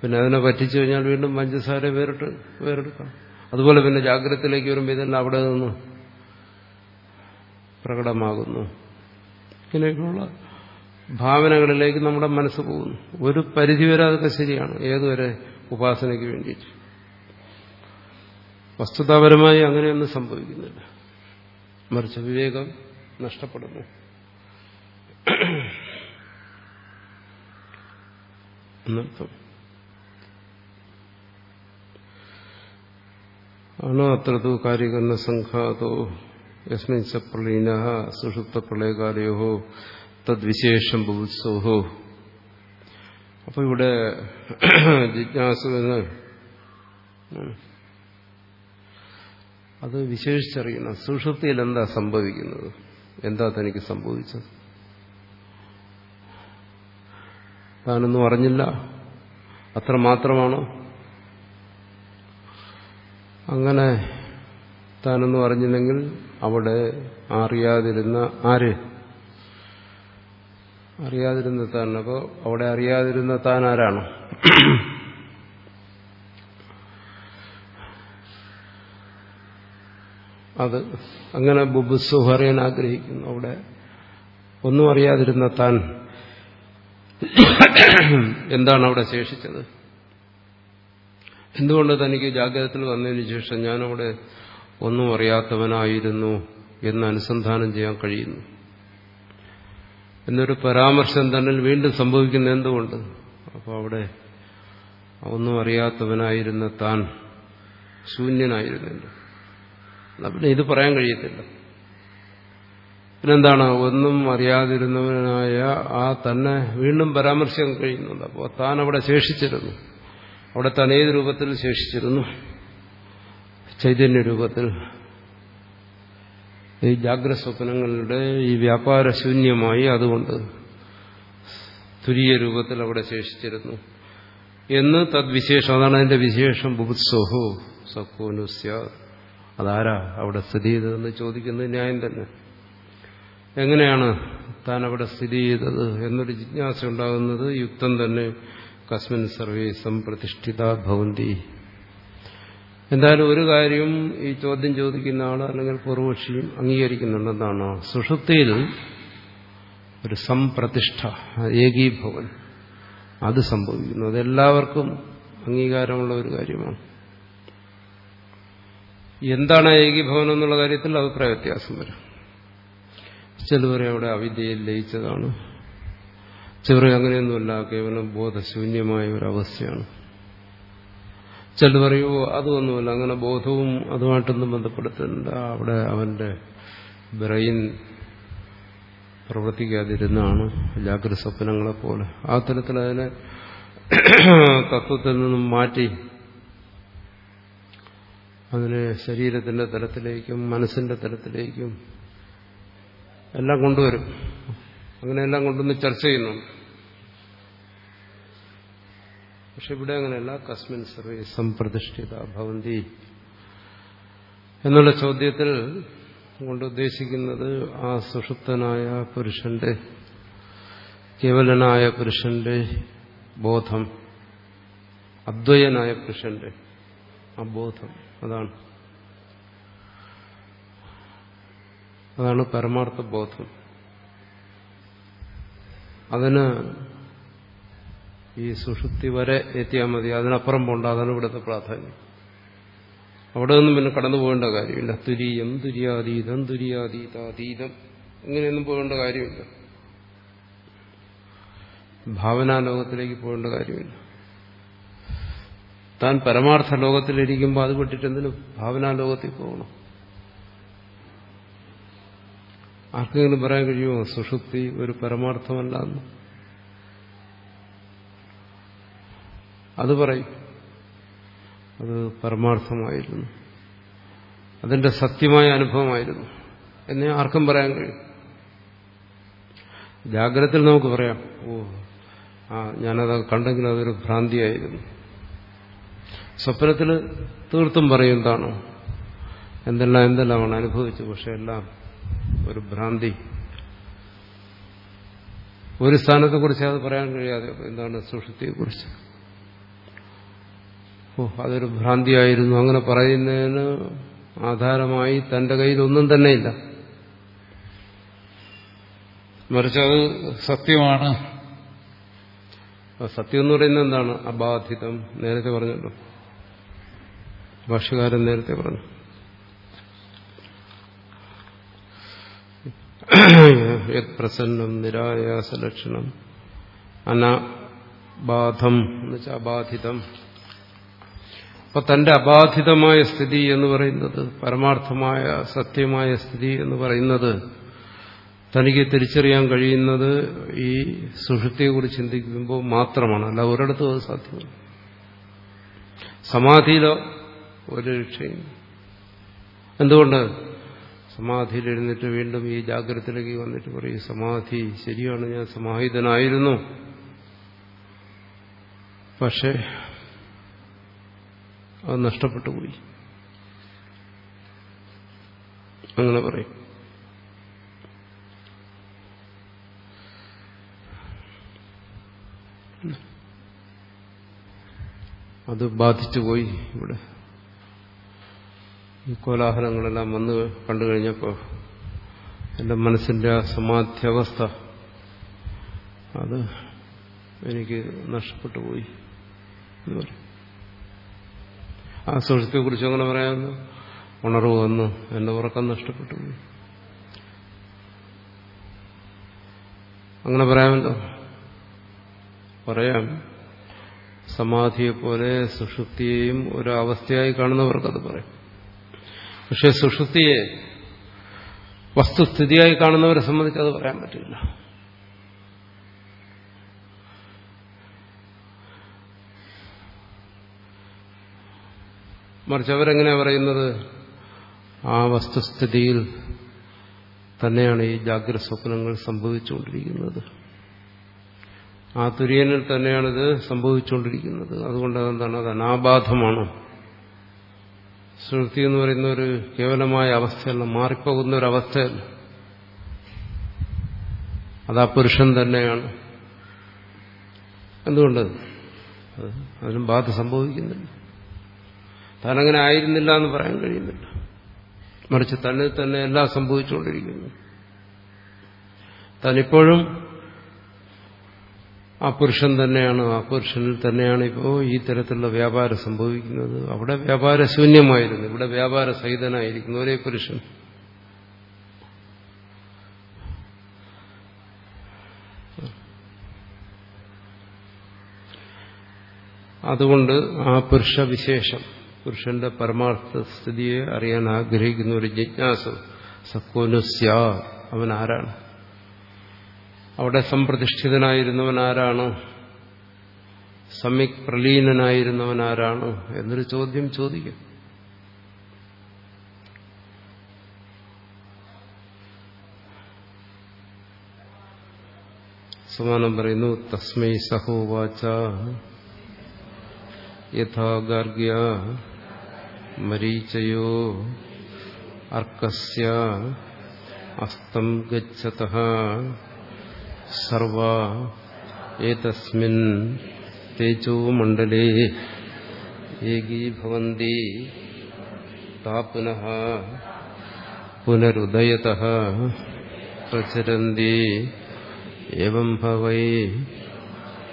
പിന്നെ അതിനെ പറ്റിച്ചു കഴിഞ്ഞാൽ വീണ്ടും പഞ്ചസാര വേറിട്ട് വേറെടുക്കാം. അതുപോലെ പിന്നെ ജാഗ്രതത്തിലേക്ക് വരുമ്പോൾ ഇതെല്ലാം അവിടെ നിന്ന് പ്രകടമാകുന്നു. ഇങ്ങനെയൊക്കെയുള്ള ഭാവനകളിലേക്ക് നമ്മുടെ മനസ്സ് പോകുന്നു. ഒരു പരിധിവരെ അതൊക്കെ ശരിയാണ്. ഏതുവരെ ഉപാസനയ്ക്ക് വേണ്ടിയിട്ട്. വസ്തുതാപരമായി അങ്ങനെയൊന്നും സംഭവിക്കുന്നില്ല. മറിച്ച് വിവേകം നഷ്ടപ്പെടുന്നു. എന്നർത്ഥം ആണ് അത്രതു പ്രളീന സുഷുപ്ത പ്രളയകാലയോ തദ്വിശേഷം ബുത്സോഹോ അപ്പൊ ഇവിടെ ജിജ്ഞാസുവിന് അത് വിശേഷിച്ചറിയണം സുഷുപ്തിയിൽ എന്താ സംഭവിക്കുന്നത്? എന്താ തനിക്ക് സംഭവിച്ചത്? താനൊന്നും അറിഞ്ഞില്ല? അത്ര മാത്രമാണോ? അങ്ങനെ താനൊന്നും അറിഞ്ഞില്ലെങ്കിൽ അവിടെ അറിയാതിരുന്ന ആര്? അറിയാതിരുന്ന താൻ. അപ്പോൾ അവിടെ അറിയാതിരുന്ന താൻ ആരാണ്? അത് അങ്ങനെ ബുബുസു അറിയാൻ ആഗ്രഹിക്കുന്നു. അവിടെ ഒന്നും അറിയാതിരുന്ന താൻ. എന്താണ് അവിടെ ശേഷിച്ചത്? എന്തുകൊണ്ട് തനിക്ക് ജാഗ്രതത്തിൽ വന്നതിന് ശേഷം ഞാനവിടെ ഒന്നും അറിയാത്തവനായിരുന്നു എന്ന് അനുസന്ധാനം ചെയ്യാൻ കഴിയുന്നു? എന്നൊരു പരാമർശം തന്നിൽ വീണ്ടും സംഭവിക്കുന്ന എന്തുകൊണ്ട്? അപ്പോൾ അവിടെ ഒന്നും അറിയാത്തവനായിരുന്ന താൻ ശൂന്യനായിരുന്നില്ല. പിന്നെ ഇത് പറയാൻ കഴിയത്തില്ല. പിന്നെന്താണ്? ഒന്നും അറിയാതിരുന്നവനായ ആ തന്നെ വീണ്ടും പരാമർശിക്കാൻ കഴിയുന്നുണ്ട്. അപ്പോൾ താൻ അവിടെ ശേഷിച്ചിരുന്നു. അവിടെ തനേത് രൂപത്തിൽ ശേഷിച്ചിരുന്നു. ചൈതന്യ രൂപത്തിൽ ഈ ജാഗ്രത സ്വപ്നങ്ങളുടെ ഈ വ്യാപാരശൂന്യമായി അതുകൊണ്ട് തുരിയ രൂപത്തിൽ അവിടെ ശേഷിച്ചിരുന്നു. എന്ന് തദ്വിശേഷം അതാണ് അതിന്റെ വിശേഷം. ബുബുത്സോഹോ സക്കോനുസ്യ അതാരാ അവിടെ സ്ഥിതി ചെയ്തതെന്ന് ചോദിക്കുന്നത് ന്യായം തന്നെ. എങ്ങനെയാണ് താൻ അവിടെ സ്ഥിതി ചെയ്തത് എന്നൊരു ജിജ്ഞാസ ഉണ്ടാകുന്നത് യുക്തം തന്നെ കസ്മിൻ സർവേ സംപ്രതിഷ്ഠിത ഭവന്തി. എന്തായാലും ഒരു കാര്യം ഈ ചോദ്യം ചോദിക്കുന്ന ആൾ അല്ലെങ്കിൽ പൂർവക്ഷിയും അംഗീകരിക്കുന്നുണ്ട് എന്താണ് സുഷുപ്തിയിൽ ഒരു സംപ്രതിഷ്ഠ ഏകീഭവൻ. അത് സംഭവിക്കുന്നു. അതെല്ലാവർക്കും അംഗീകാരമുള്ള ഒരു കാര്യമാണ്. എന്താണ് ഏകീഭവനം എന്നുള്ള കാര്യത്തിൽ അഭിപ്രായ വ്യത്യാസം വരും. ചിലവരെ അവിടെ അവിദ്യയിൽ ലയിച്ചതാണ്. ചിലർ അങ്ങനെയൊന്നുമല്ല കേവലം ബോധശൂന്യമായ ഒരവസ്ഥയാണ് ചിലർ പറയൂ അതൊന്നുമല്ല അങ്ങനെ ബോധവും അതുമായിട്ടൊന്നും ബന്ധപ്പെടുത്തുന്നുണ്ട് അവിടെ അവന്റെ ബ്രെയിൻ പ്രവർത്തിക്കാതിരുന്നാണ് ജാഗ്രത സ്വപ്നങ്ങളെ പോലെ. ആ തരത്തിൽ അതിനെ തത്വത്തിൽ നിന്നും മാറ്റി അതിനെ ശരീരത്തിന്റെ തലത്തിലേക്കും മനസ്സിന്റെ തലത്തിലേക്കും എല്ലാം കൊണ്ടുവരും. അങ്ങനെയെല്ലാം കൊണ്ടുവന്ന് ചർച്ച ചെയ്യുന്നുണ്ട്. പക്ഷെ ഇവിടെ അങ്ങനെയല്ല. കസ്മിൻ സർവേ സംപ്രതിഷ്ഠിത ഭവന്തി എന്നുള്ള ചോദ്യത്തിൽ കൊണ്ട് ഉദ്ദേശിക്കുന്നത് ആ സുഷുപ്തനായ പുരുഷന്റെ കേവലനായ പുരുഷന്റെ ബോധം അദ്വയനായ പുരുഷന്റെ ആ ബോധം. അതാണ്. അതാണ് പരമാർത്ഥ ബോധം അതിന് ഈ സുഷുപ്തി വരെ എത്തിയാൽ മതി. അതിനപ്പുറം പോണ്ട അതാണ് ഇവിടുത്തെ പ്രാധാന്യം. അവിടെ നിന്നും പിന്നെ കടന്നു പോകേണ്ട കാര്യമില്ല. തുരീയം തുര്യാതീതം തുര്യാതീതാതീതം. ഇങ്ങനെയൊന്നും പോകേണ്ട കാര്യമില്ല. ഭാവനാലോകത്തിലേക്ക് പോകേണ്ട കാര്യമില്ല. താൻ പരമാർത്ഥ ലോകത്തിലിരിക്കുമ്പോൾ അത് വിട്ടിട്ട് എന്തിനു ഭാവനാലോകത്തിൽ പോകണം. ആർക്കെങ്കിലും പറയാൻ കഴിയുമോ? സുഷുപ്തി ഒരു പരമാർത്ഥമല്ല അത് പറയും. അത് പരമാർത്ഥമായിരുന്നു. അതിന്റെ സത്യമായ അനുഭവമായിരുന്നു. എന്നെ ആർക്കും പറയാൻ കഴിയും. ജാഗ്രത നമുക്ക് പറയാം. ഓ ആ ഞാനത് കണ്ടെങ്കിൽ അതൊരു ഭ്രാന്തിയായിരുന്നു. സ്വപ്നത്തിൽ തീർത്തും പറയും എന്താണ്? എന്തെല്ലാം എന്തെല്ലാമാണ് അനുഭവിച്ചു? പക്ഷെ എല്ലാം ഒരു ഭ്രാന്തി. ഒരു സ്ഥാനത്തെക്കുറിച്ച് അത് പറയാൻ കഴിയാതെ എന്താണ് സുഷുതിയെക്കുറിച്ച് ഓ അതൊരു ഭ്രാന്തിയായിരുന്നു. അങ്ങനെ പറയുന്നതിന് ആധാരമായി തന്റെ കയ്യിൽ ഒന്നും തന്നെയില്ല മറിച്ച് അത് സത്യമാണ്. സത്യം എന്ന് പറയുന്നത് എന്താണ്? അബാധിതം. നേരത്തെ പറഞ്ഞല്ലോ. ഭാഷകാരൻ നേരത്തെ പറഞ്ഞു. യത് പ്രസന്നം നിരായാസലക്ഷണം അന ബാധം എന്ന് വെച്ചാൽ അബാധിതം. അപ്പൊ തന്റെ അബാധിതമായ സ്ഥിതി എന്ന് പറയുന്നത് പരമാർത്ഥമായ സത്യമായ സ്ഥിതി എന്ന് പറയുന്നത് തനിക്ക് തിരിച്ചറിയാൻ കഴിയുന്നത് ഈ സുഷുപ്തിയെക്കുറിച്ച് ചിന്തിക്കുമ്പോൾ മാത്രമാണ്. അല്ല ഒരിടത്തും അത് സാധ്യമല്ല. സമാധിയിലോ ഒരു രക്ഷയും. എന്തുകൊണ്ട്? സമാധിയിൽ എഴുന്നിട്ട് വീണ്ടും ഈ ജാഗ്രതത്തിലേക്ക് വന്നിട്ട് പറയും സമാധി ശരിയാണ് ഞാൻ സമാഹിതനായിരുന്നു. പക്ഷേ അത് നഷ്ടപ്പെട്ടു പോയി. അങ്ങനെ പറയും. അത് ബാധിച്ചു പോയി ഇവിടെ. ഈ കോലാഹലങ്ങളെല്ലാം വന്ന് കണ്ടു കഴിഞ്ഞപ്പോൾ എന്റെ മനസ്സിന്റെ ആ സമാധ്യാവസ്ഥ അത് എനിക്ക് നഷ്ടപ്പെട്ടു പോയി എന്ന് പറയും. ആ സുഹൃത്തെക്കുറിച്ച് അങ്ങനെ പറയാമല്ലോ ഉണർവ് വന്നു. എന്റെ ഉറക്കം നഷ്ടപ്പെട്ടു. അങ്ങനെ പറയാമല്ലോ. പറയാം. സമാധിയെപ്പോലെ സുഷുപ്തിയെയും ഒരു അവസ്ഥയായി കാണുന്നവർക്കത് പറയും. പക്ഷെ സുഷുപ്തിയെ വസ്തുസ്ഥിതിയായി കാണുന്നവരെ സംബന്ധിച്ച് അത് പറയാൻ പറ്റില്ല. മറിച്ച് അവരെങ്ങനെ പറയുന്നത്? ആ വസ്തുസ്ഥിതിയിൽ തന്നെയാണ് ഈ ജാഗ്രത സ്വപ്നങ്ങൾ സംഭവിച്ചുകൊണ്ടിരിക്കുന്നത്. ആ തുര്യനിൽ തന്നെയാണിത് സംഭവിച്ചുകൊണ്ടിരിക്കുന്നത്. അതുകൊണ്ട് അതെന്താണ്? അത് അനാബാധമാണ്. ശ്രുതി എന്ന് പറയുന്ന ഒരു കേവലമായ അവസ്ഥയല്ല മാറിപ്പോകുന്ന ഒരു അവസ്ഥയല്ല. അത് ആ പുരുഷൻ തന്നെയാണ്. എന്തുകൊണ്ട്? അതിനും ബാധ സംഭവിക്കുന്നില്ല. താനങ്ങനെ ആയിരുന്നില്ല എന്ന് പറയാൻ കഴിയുന്നില്ല. മറിച്ച് തന്നെ തന്നെ എല്ലാം സംഭവിച്ചുകൊണ്ടിരിക്കുന്നു. താനിപ്പോഴും ആ പുരുഷൻ തന്നെയാണ് ആ പുരുഷനിൽ തന്നെയാണ് ഇപ്പോൾ ഈ തരത്തിലുള്ള വ്യാപാരം സംഭവിക്കുന്നത്. അവിടെ വ്യാപാര ശൂന്യമായിരുന്നു. ഇവിടെ വ്യാപാര സഹിതനായിരിക്കുന്നു ഒരേ പുരുഷൻ. അതുകൊണ്ട് ആ പുരുഷവിശേഷം പുരുഷന്റെ പരമാർത്ഥ സ്ഥിതിയെ അറിയാൻ ആഗ്രഹിക്കുന്ന ഒരു ജിജ്ഞാസ സക്കോനുസ്യ അവൻ ആരാണ്? അവിടെ സംപ്രതിഷ്ഠിതനായിരുന്നവൻ ആരാണ്? സമ്യക് പ്രലീനനായിരുന്നവൻ ആരാണ്? എന്നൊരു ചോദ്യം ചോദിക്കും. സമാനം പറയുന്നു തസ്മൈ സഹോവാച യഥാ ഗാർഗ്യ മരീചയോ അർക്കസ്യ അസ്തം ഗച്ഛത സർവ ഏതസ്മിൻ തേജോമണ്ഡലേ ഏകീഭവന്തി താ പുനഃ പുനരുദയത പ്രചരന്തി എവം ഭവൈ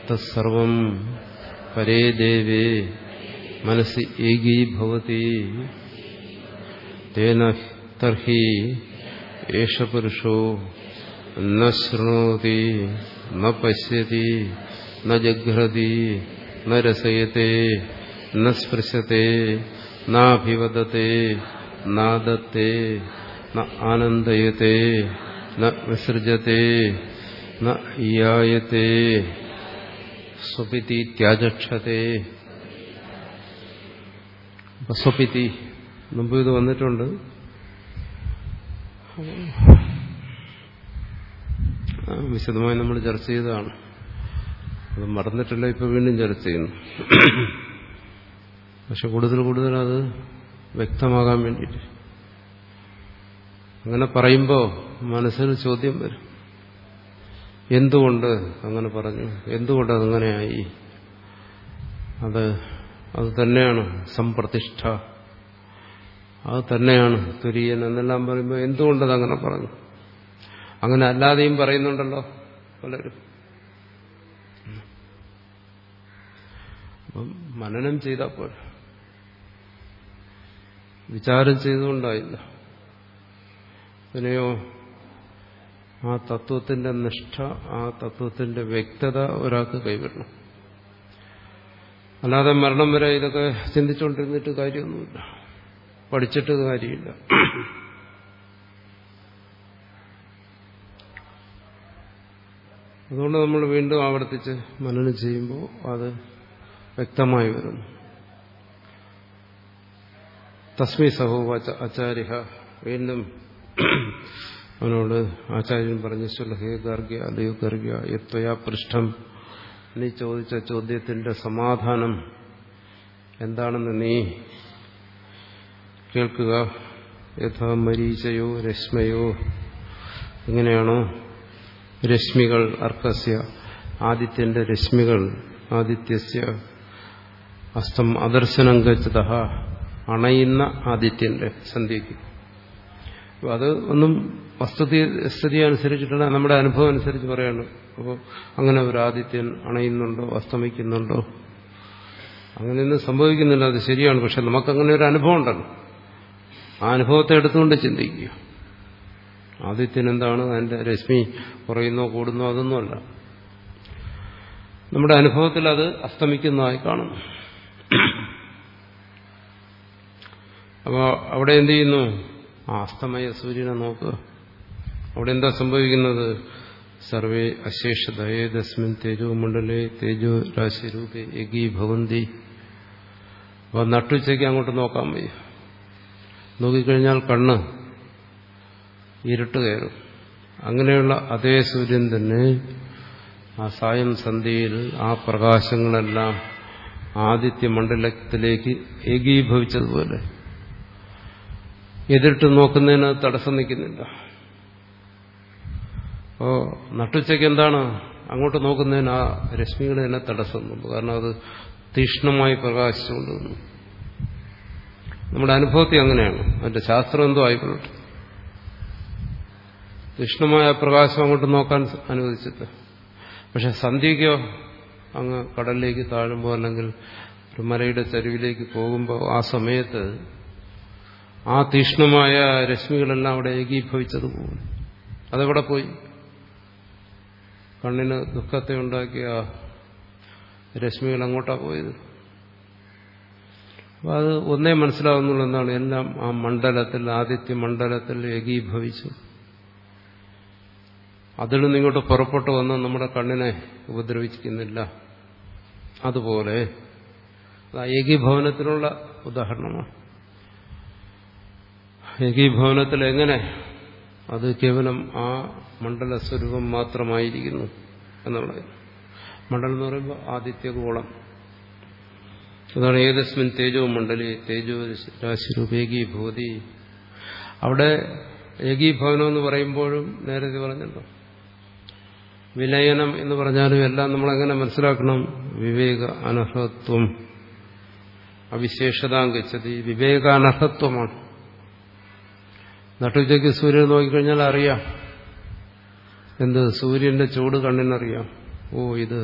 തത്സർവം പരേ ദേവേ മനസ്സി ഏകീഭവതി തേന തർഹി ഏഷ പുരുഷോ ന ശൃണോതി ന പശ്യതി ന ജഘ്രതി ന രസയത്തെ ന സ്പൃശത്തെ നാഭിവദത്തെ നാദത്തെ ന ആനന്ദയത്തെ ന വിസൃജത്തെ ന ഇയായത്തെ സ്വപിതി ത്യാജക്ഷത്തെ സ്വപിതി മുമ്പ് ഇത് വന്നിട്ടുണ്ട്. വിശദമായി നമ്മൾ ചർച്ച ചെയ്തതാണ്. അത് മറന്നിട്ടില്ല ഇപ്പൊ വീണ്ടും ചർച്ച ചെയ്യുന്നു. പക്ഷെ കൂടുതൽ കൂടുതൽ അത് വ്യക്തമാകാൻ വേണ്ടിയിട്ട്. അങ്ങനെ പറയുമ്പോ മനസ്സിൽ ചോദ്യം വരും. എന്തുകൊണ്ട് അങ്ങനെ പറഞ്ഞു? എന്തുകൊണ്ട് അതങ്ങനെയായി? അത് അത് തന്നെയാണ് സംപ്രതിഷ്ഠ. അത് തന്നെയാണ് തുര്യൻ എന്നെല്ലാം പറയുമ്പോൾ എന്തുകൊണ്ടത് അങ്ങനെ പറഞ്ഞു? അങ്ങനെ അല്ലാതെയും പറയുന്നുണ്ടല്ലോ പലരും. അപ്പം മനനം ചെയ്താൽ പോലെ വിചാരം ചെയ്തുകൊണ്ടായില്ല. പിന്നെയോ ആ തത്വത്തിന്റെ നിഷ്ഠ ആ തത്വത്തിന്റെ വ്യക്തത ഒരാൾക്ക് കൈവരണം അല്ലാതെ മരണം വരെ ഇതൊക്കെ ചിന്തിച്ചുകൊണ്ടിരുന്നിട്ട് കാര്യമൊന്നുമില്ല. പഠിച്ചിട്ട് കാര്യമില്ല. അതുകൊണ്ട് നമ്മൾ വീണ്ടും ആവർത്തിച്ച് മനനം ചെയ്യുമ്പോൾ അത് വ്യക്തമായി വരുന്നു തസ്മി സഹോവാച ആചാര്യ വീണ്ടും അവനോട് ആചാര്യൻ പറഞ്ഞു ഹേ ഗർഗ്യ അല്ലയോ ഗർഗ്യ യത്വയാ പൃഷ്ഠം. നീ ചോദിച്ച ചോദ്യത്തിന്റെ സമാധാനം എന്താണെന്ന് നീ കേൾക്കുക. യഥാ മരീചയോ രശ്മയോ. എങ്ങനെയാണോ രശ്മികൾ അർക്കസ്യ. ആദിത്യന്റെ രശ്മികൾ ആദിത്യസ്യ. അസ്തം അദർശനം ഗച്ഛത. അണയുന്ന ആദിത്യന്റെ സന്ധ്യയ്ക്ക് അത് ഒന്നും വസ്തുതി സ്ഥിതി അനുസരിച്ചിട്ടാണ് നമ്മുടെ അനുഭവം അനുസരിച്ച് പറയാണ്. അപ്പോൾ അങ്ങനെ ഒരു ആദിത്യൻ അണയുന്നുണ്ടോ അസ്തമിക്കുന്നുണ്ടോ? അങ്ങനെയൊന്നും സംഭവിക്കുന്നില്ല അത് ശരിയാണ്. പക്ഷെ നമുക്കങ്ങനെ ഒരു അനുഭവം ഉണ്ടല്ലോ. ആ അനുഭവത്തെ എടുത്തുകൊണ്ട് ചിന്തിക്കുക. ആദിത്യൻ എന്താണ്? അതിന്റെ രശ്മി കുറയുന്നോ കൂടുന്നോ അതൊന്നുമല്ല നമ്മുടെ അനുഭവത്തിൽ അത് അസ്തമിക്കുന്നതായി കാണുന്നു. അപ്പോൾ അവിടെ എന്ത് ചെയ്യുന്നു? ആ അസ്തമയ സൂര്യനെ നോക്കുക അവിടെ എന്താ സംഭവിക്കുന്നത്? സർവേ അശേഷതയേതസ്മിൻ തേജോ മണ്ഡലേ തേജോ രാശിരൂപേ ഭവന്തി. അപ്പോൾ നട്ടുച്ചയ്ക്ക് അങ്ങോട്ട് നോക്കാൻ വയ്യ. നോക്കിക്കഴിഞ്ഞാൽ കണ്ണ് ഇരുട്ട് കയറും. അങ്ങനെയുള്ള അതേ സൂര്യൻ തന്നെ ആ സായം സന്ധ്യയിൽ ആ പ്രകാശങ്ങളെല്ലാം ആദിത്യ മണ്ഡലത്തിലേക്ക് ഏകീഭവിച്ചതുപോലെ. എതിരിട്ട് നോക്കുന്നതിന് തടസ്സം നിൽക്കുന്നില്ല. അപ്പോ നട്ടുച്ചയ്ക്ക് എന്താണ് അങ്ങോട്ട് നോക്കുന്നതിന് ആ രശ്മികൾ തന്നെ തടസ്സം നിന്നു കാരണം അത് തീക്ഷ്ണമായി പ്രകാശിച്ചുകൊണ്ടിരുന്നു നമ്മുടെ അനുഭവത്തിൽ അങ്ങനെയാണ്. അതിന്റെ ശാസ്ത്രം എന്തോ ആയിക്കൊള്ളട്ടെ. തീക്ഷ്ണമായ പ്രകാശം അങ്ങോട്ട് നോക്കാൻ അനുവദിച്ചിട്ട്. പക്ഷെ സന്ധ്യയ്ക്കോ അങ്ങ് കടലിലേക്ക് താഴുമ്പോൾ അല്ലെങ്കിൽ ഒരു മലയുടെ ചരിവിലേക്ക് പോകുമ്പോൾ ആ സമയത്ത് ആ തീഷ്ണമായ രശ്മികളെല്ലാം അവിടെ ഏകീഭവിച്ചത് പോകും അതെവിടെ പോയി? കണ്ണിന് ദുഃഖത്തെ ഉണ്ടാക്കിയ രശ്മികൾ അങ്ങോട്ടാ പോയത്. അപ്പൊ അത് ഒന്നേ മനസ്സിലാവുന്നുള്ളൂ എല്ലാം ആ മണ്ഡലത്തിൽ ആദിത്യ മണ്ഡലത്തിൽ ഏകീഭവിച്ചു. അതിൽ നിന്ന് ഇങ്ങോട്ട് പുറപ്പെട്ടു വന്ന് നമ്മുടെ കണ്ണിനെ ഉപദ്രവിക്കുന്നില്ല അതുപോലെ ഏകീഭവനത്തിനുള്ള ഉദാഹരണമാണ്. ഏകീഭവനത്തിൽ എങ്ങനെ അത് കേവലം ആ മണ്ഡല സ്വരൂപം മാത്രമായിരിക്കുന്നു എന്നുള്ളത്. മണ്ഡലം എന്ന് പറയുമ്പോൾ ആദിത്യഗോളം അതാണ് ഏതസ്മിൻ തേജോ മണ്ഡലി തേജോ രാശിരൂപ ഏകീഭൂതി അവിടെ ഏകീഭവനം എന്ന് പറയുമ്പോഴും നേരത്തെ പറഞ്ഞല്ലോ. വിലയനം എന്ന് പറഞ്ഞാലും എല്ലാം നമ്മളെങ്ങനെ മനസ്സിലാക്കണം? വിവേക അനർഹത്വം. അവിശേഷതാങ്കച്ചത് വിവേകാനർഹത്വമാണ്. നട്ടുച്ചയ്ക്ക് സൂര്യൻ നോക്കിക്കഴിഞ്ഞാൽ അറിയാം. എന്ത് സൂര്യന്റെ ചൂട് കണ്ണിനറിയാം. ഓ ഇത്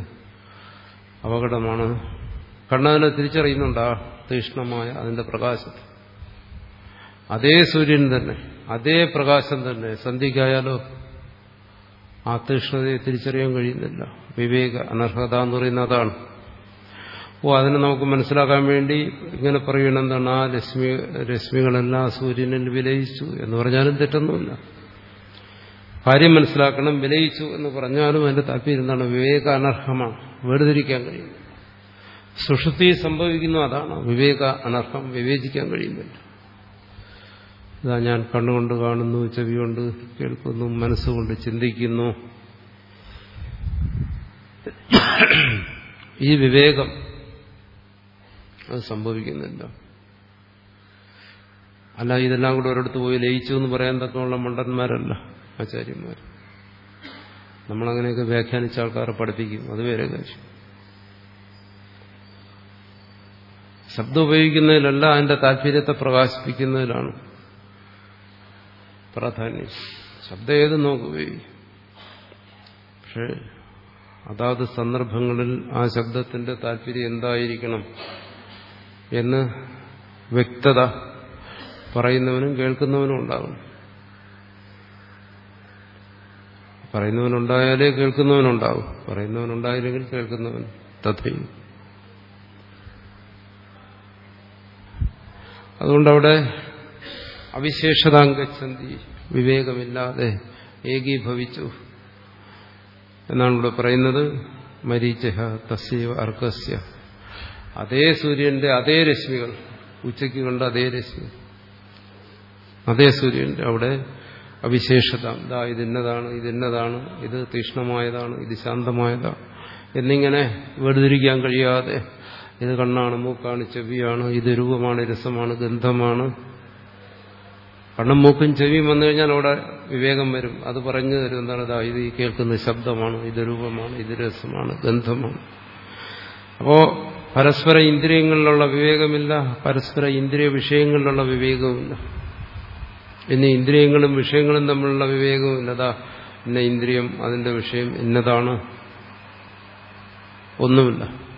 അപകടമാണ്. കണ്ണതിനെ തിരിച്ചറിയുന്നുണ്ടാ? തീഷ്ണമായ അതിന്റെ പ്രകാശത്തെ അതേ സൂര്യൻ തന്നെ അതേ പ്രകാശം തന്നെ. സന്ധ്യയ്ക്കായാലോ ആ തീഷ്ണതയെ തിരിച്ചറിയാൻ കഴിയുന്നില്ല. വിവേക അനർഹത എന്ന് പറയുന്ന അതാണ്. ഓ അതിനെ നമുക്ക് മനസ്സിലാക്കാൻ വേണ്ടി ഇങ്ങനെ പറയണം എന്താണ് ആ രശ്മി രശ്മികളെല്ലാം സൂര്യനിൽ വിലയിച്ചു എന്ന് പറഞ്ഞാലും തെറ്റൊന്നുമില്ല. കാര്യം മനസ്സിലാക്കണം വിലയിച്ചു എന്ന് പറഞ്ഞാലും അതിന്റെ താല്പര്യം എന്താണ്? വിവേകാനർഹമാണ്. വേർതിരിക്കാൻ കഴിയുന്നു സുഷുതി സംഭവിക്കുന്നു അതാണ്. വിവേക അനർഹം വിവേചിക്കാൻ കഴിയുന്നില്ല. ഇതാ ഞാൻ കണ്ണുകൊണ്ട് കാണുന്നു ചെവി കൊണ്ട് കേൾക്കുന്നു മനസ്സുകൊണ്ട് ചിന്തിക്കുന്നു. ഈ വിവേകം അത് സംഭവിക്കുന്നില്ല. അല്ല ഇതെല്ലാം കൂടെ ഒരിടത്ത് പോയി ലയിച്ചു എന്ന് പറയാൻ തക്കമുള്ള മണ്ടന്മാരല്ല ആചാര്യന്മാർ. നമ്മളങ്ങനെയൊക്കെ വ്യാഖ്യാനിച്ച ആൾക്കാരെ പഠിപ്പിക്കും. അത് വേറെ കാര്യം. ശബ്ദം ഉപയോഗിക്കുന്നതിലല്ല അതിന്റെ താല്പര്യത്തെ പ്രകാശിപ്പിക്കുന്നതിലാണ് പ്രാധാന്യം. ശബ്ദം ഏത് നോക്കുകയും പക്ഷെ അതാത് സന്ദർഭങ്ങളിൽ ആ ശബ്ദത്തിന്റെ താല്പര്യം എന്തായിരിക്കണം? എന്ന് വ്യക്തത പറയുന്നവനും കേൾക്കുന്നവനും ഉണ്ടാകും. പറയുന്നവനുണ്ടായാലേ കേൾക്കുന്നവനുണ്ടാവും. പറയുന്നവനുണ്ടായില്ലെങ്കിൽ കേൾക്കുന്നവൻ തഥയും. അതുകൊണ്ടവിടെ അവിശേഷതാംഗച്ചന്തി വിവേകമില്ലാതെ ഏകീഭവിച്ചു. എന്നാണ് ഇവിടെ പറയുന്നത്. മരീചഹ തസ്യവ അർക്കസ്യ. അതേ സൂര്യന്റെ അതേ രശ്മികൾ. ഉച്ചയ്ക്ക് കണ്ട അതേ രശ്മി. അതേ സൂര്യന്റെ അവിടെ അവിശേഷത. ഇതാ ഇതിന്നതാണ് ഇതിന്നതാണ് ഇത് തീക്ഷ്ണമായതാണ് ഇത് ശാന്തമായതാണ്. എന്നിങ്ങനെ വേർതിരിക്കാൻ കഴിയാതെ ഇത് കണ്ണാണ് മൂക്കാണ് ചെവിയാണ് ഇത് രൂപമാണ് രസമാണ് ഗന്ധമാണ്. കണ്ണും മൂക്കും ചെവിയും വന്നു കഴിഞ്ഞാൽ അവിടെ വിവേകം വരും. അത് പറഞ്ഞു തരും. എന്താണ്? ഇതാ ഇത് കേൾക്കുന്ന ശബ്ദമാണ് ഇത് രൂപമാണ് ഇത് രസമാണ് ഗന്ധമാണ്. അപ്പോ പരസ്പര ഇന്ദ്രിയങ്ങളിലുള്ള വിവേകമില്ല പരസ്പര ഇന്ദ്രിയ വിഷയങ്ങളിലുള്ള വിവേകവുമില്ല. ഇന്ന് ഇന്ദ്രിയങ്ങളും വിഷയങ്ങളും തമ്മിലുള്ള വിവേകവും ഇന്നതാ ഇന്ന ഇന്ദ്രിയം അതിന്റെ വിഷയം ഇന്നതാണ്. ഒന്നുമില്ല.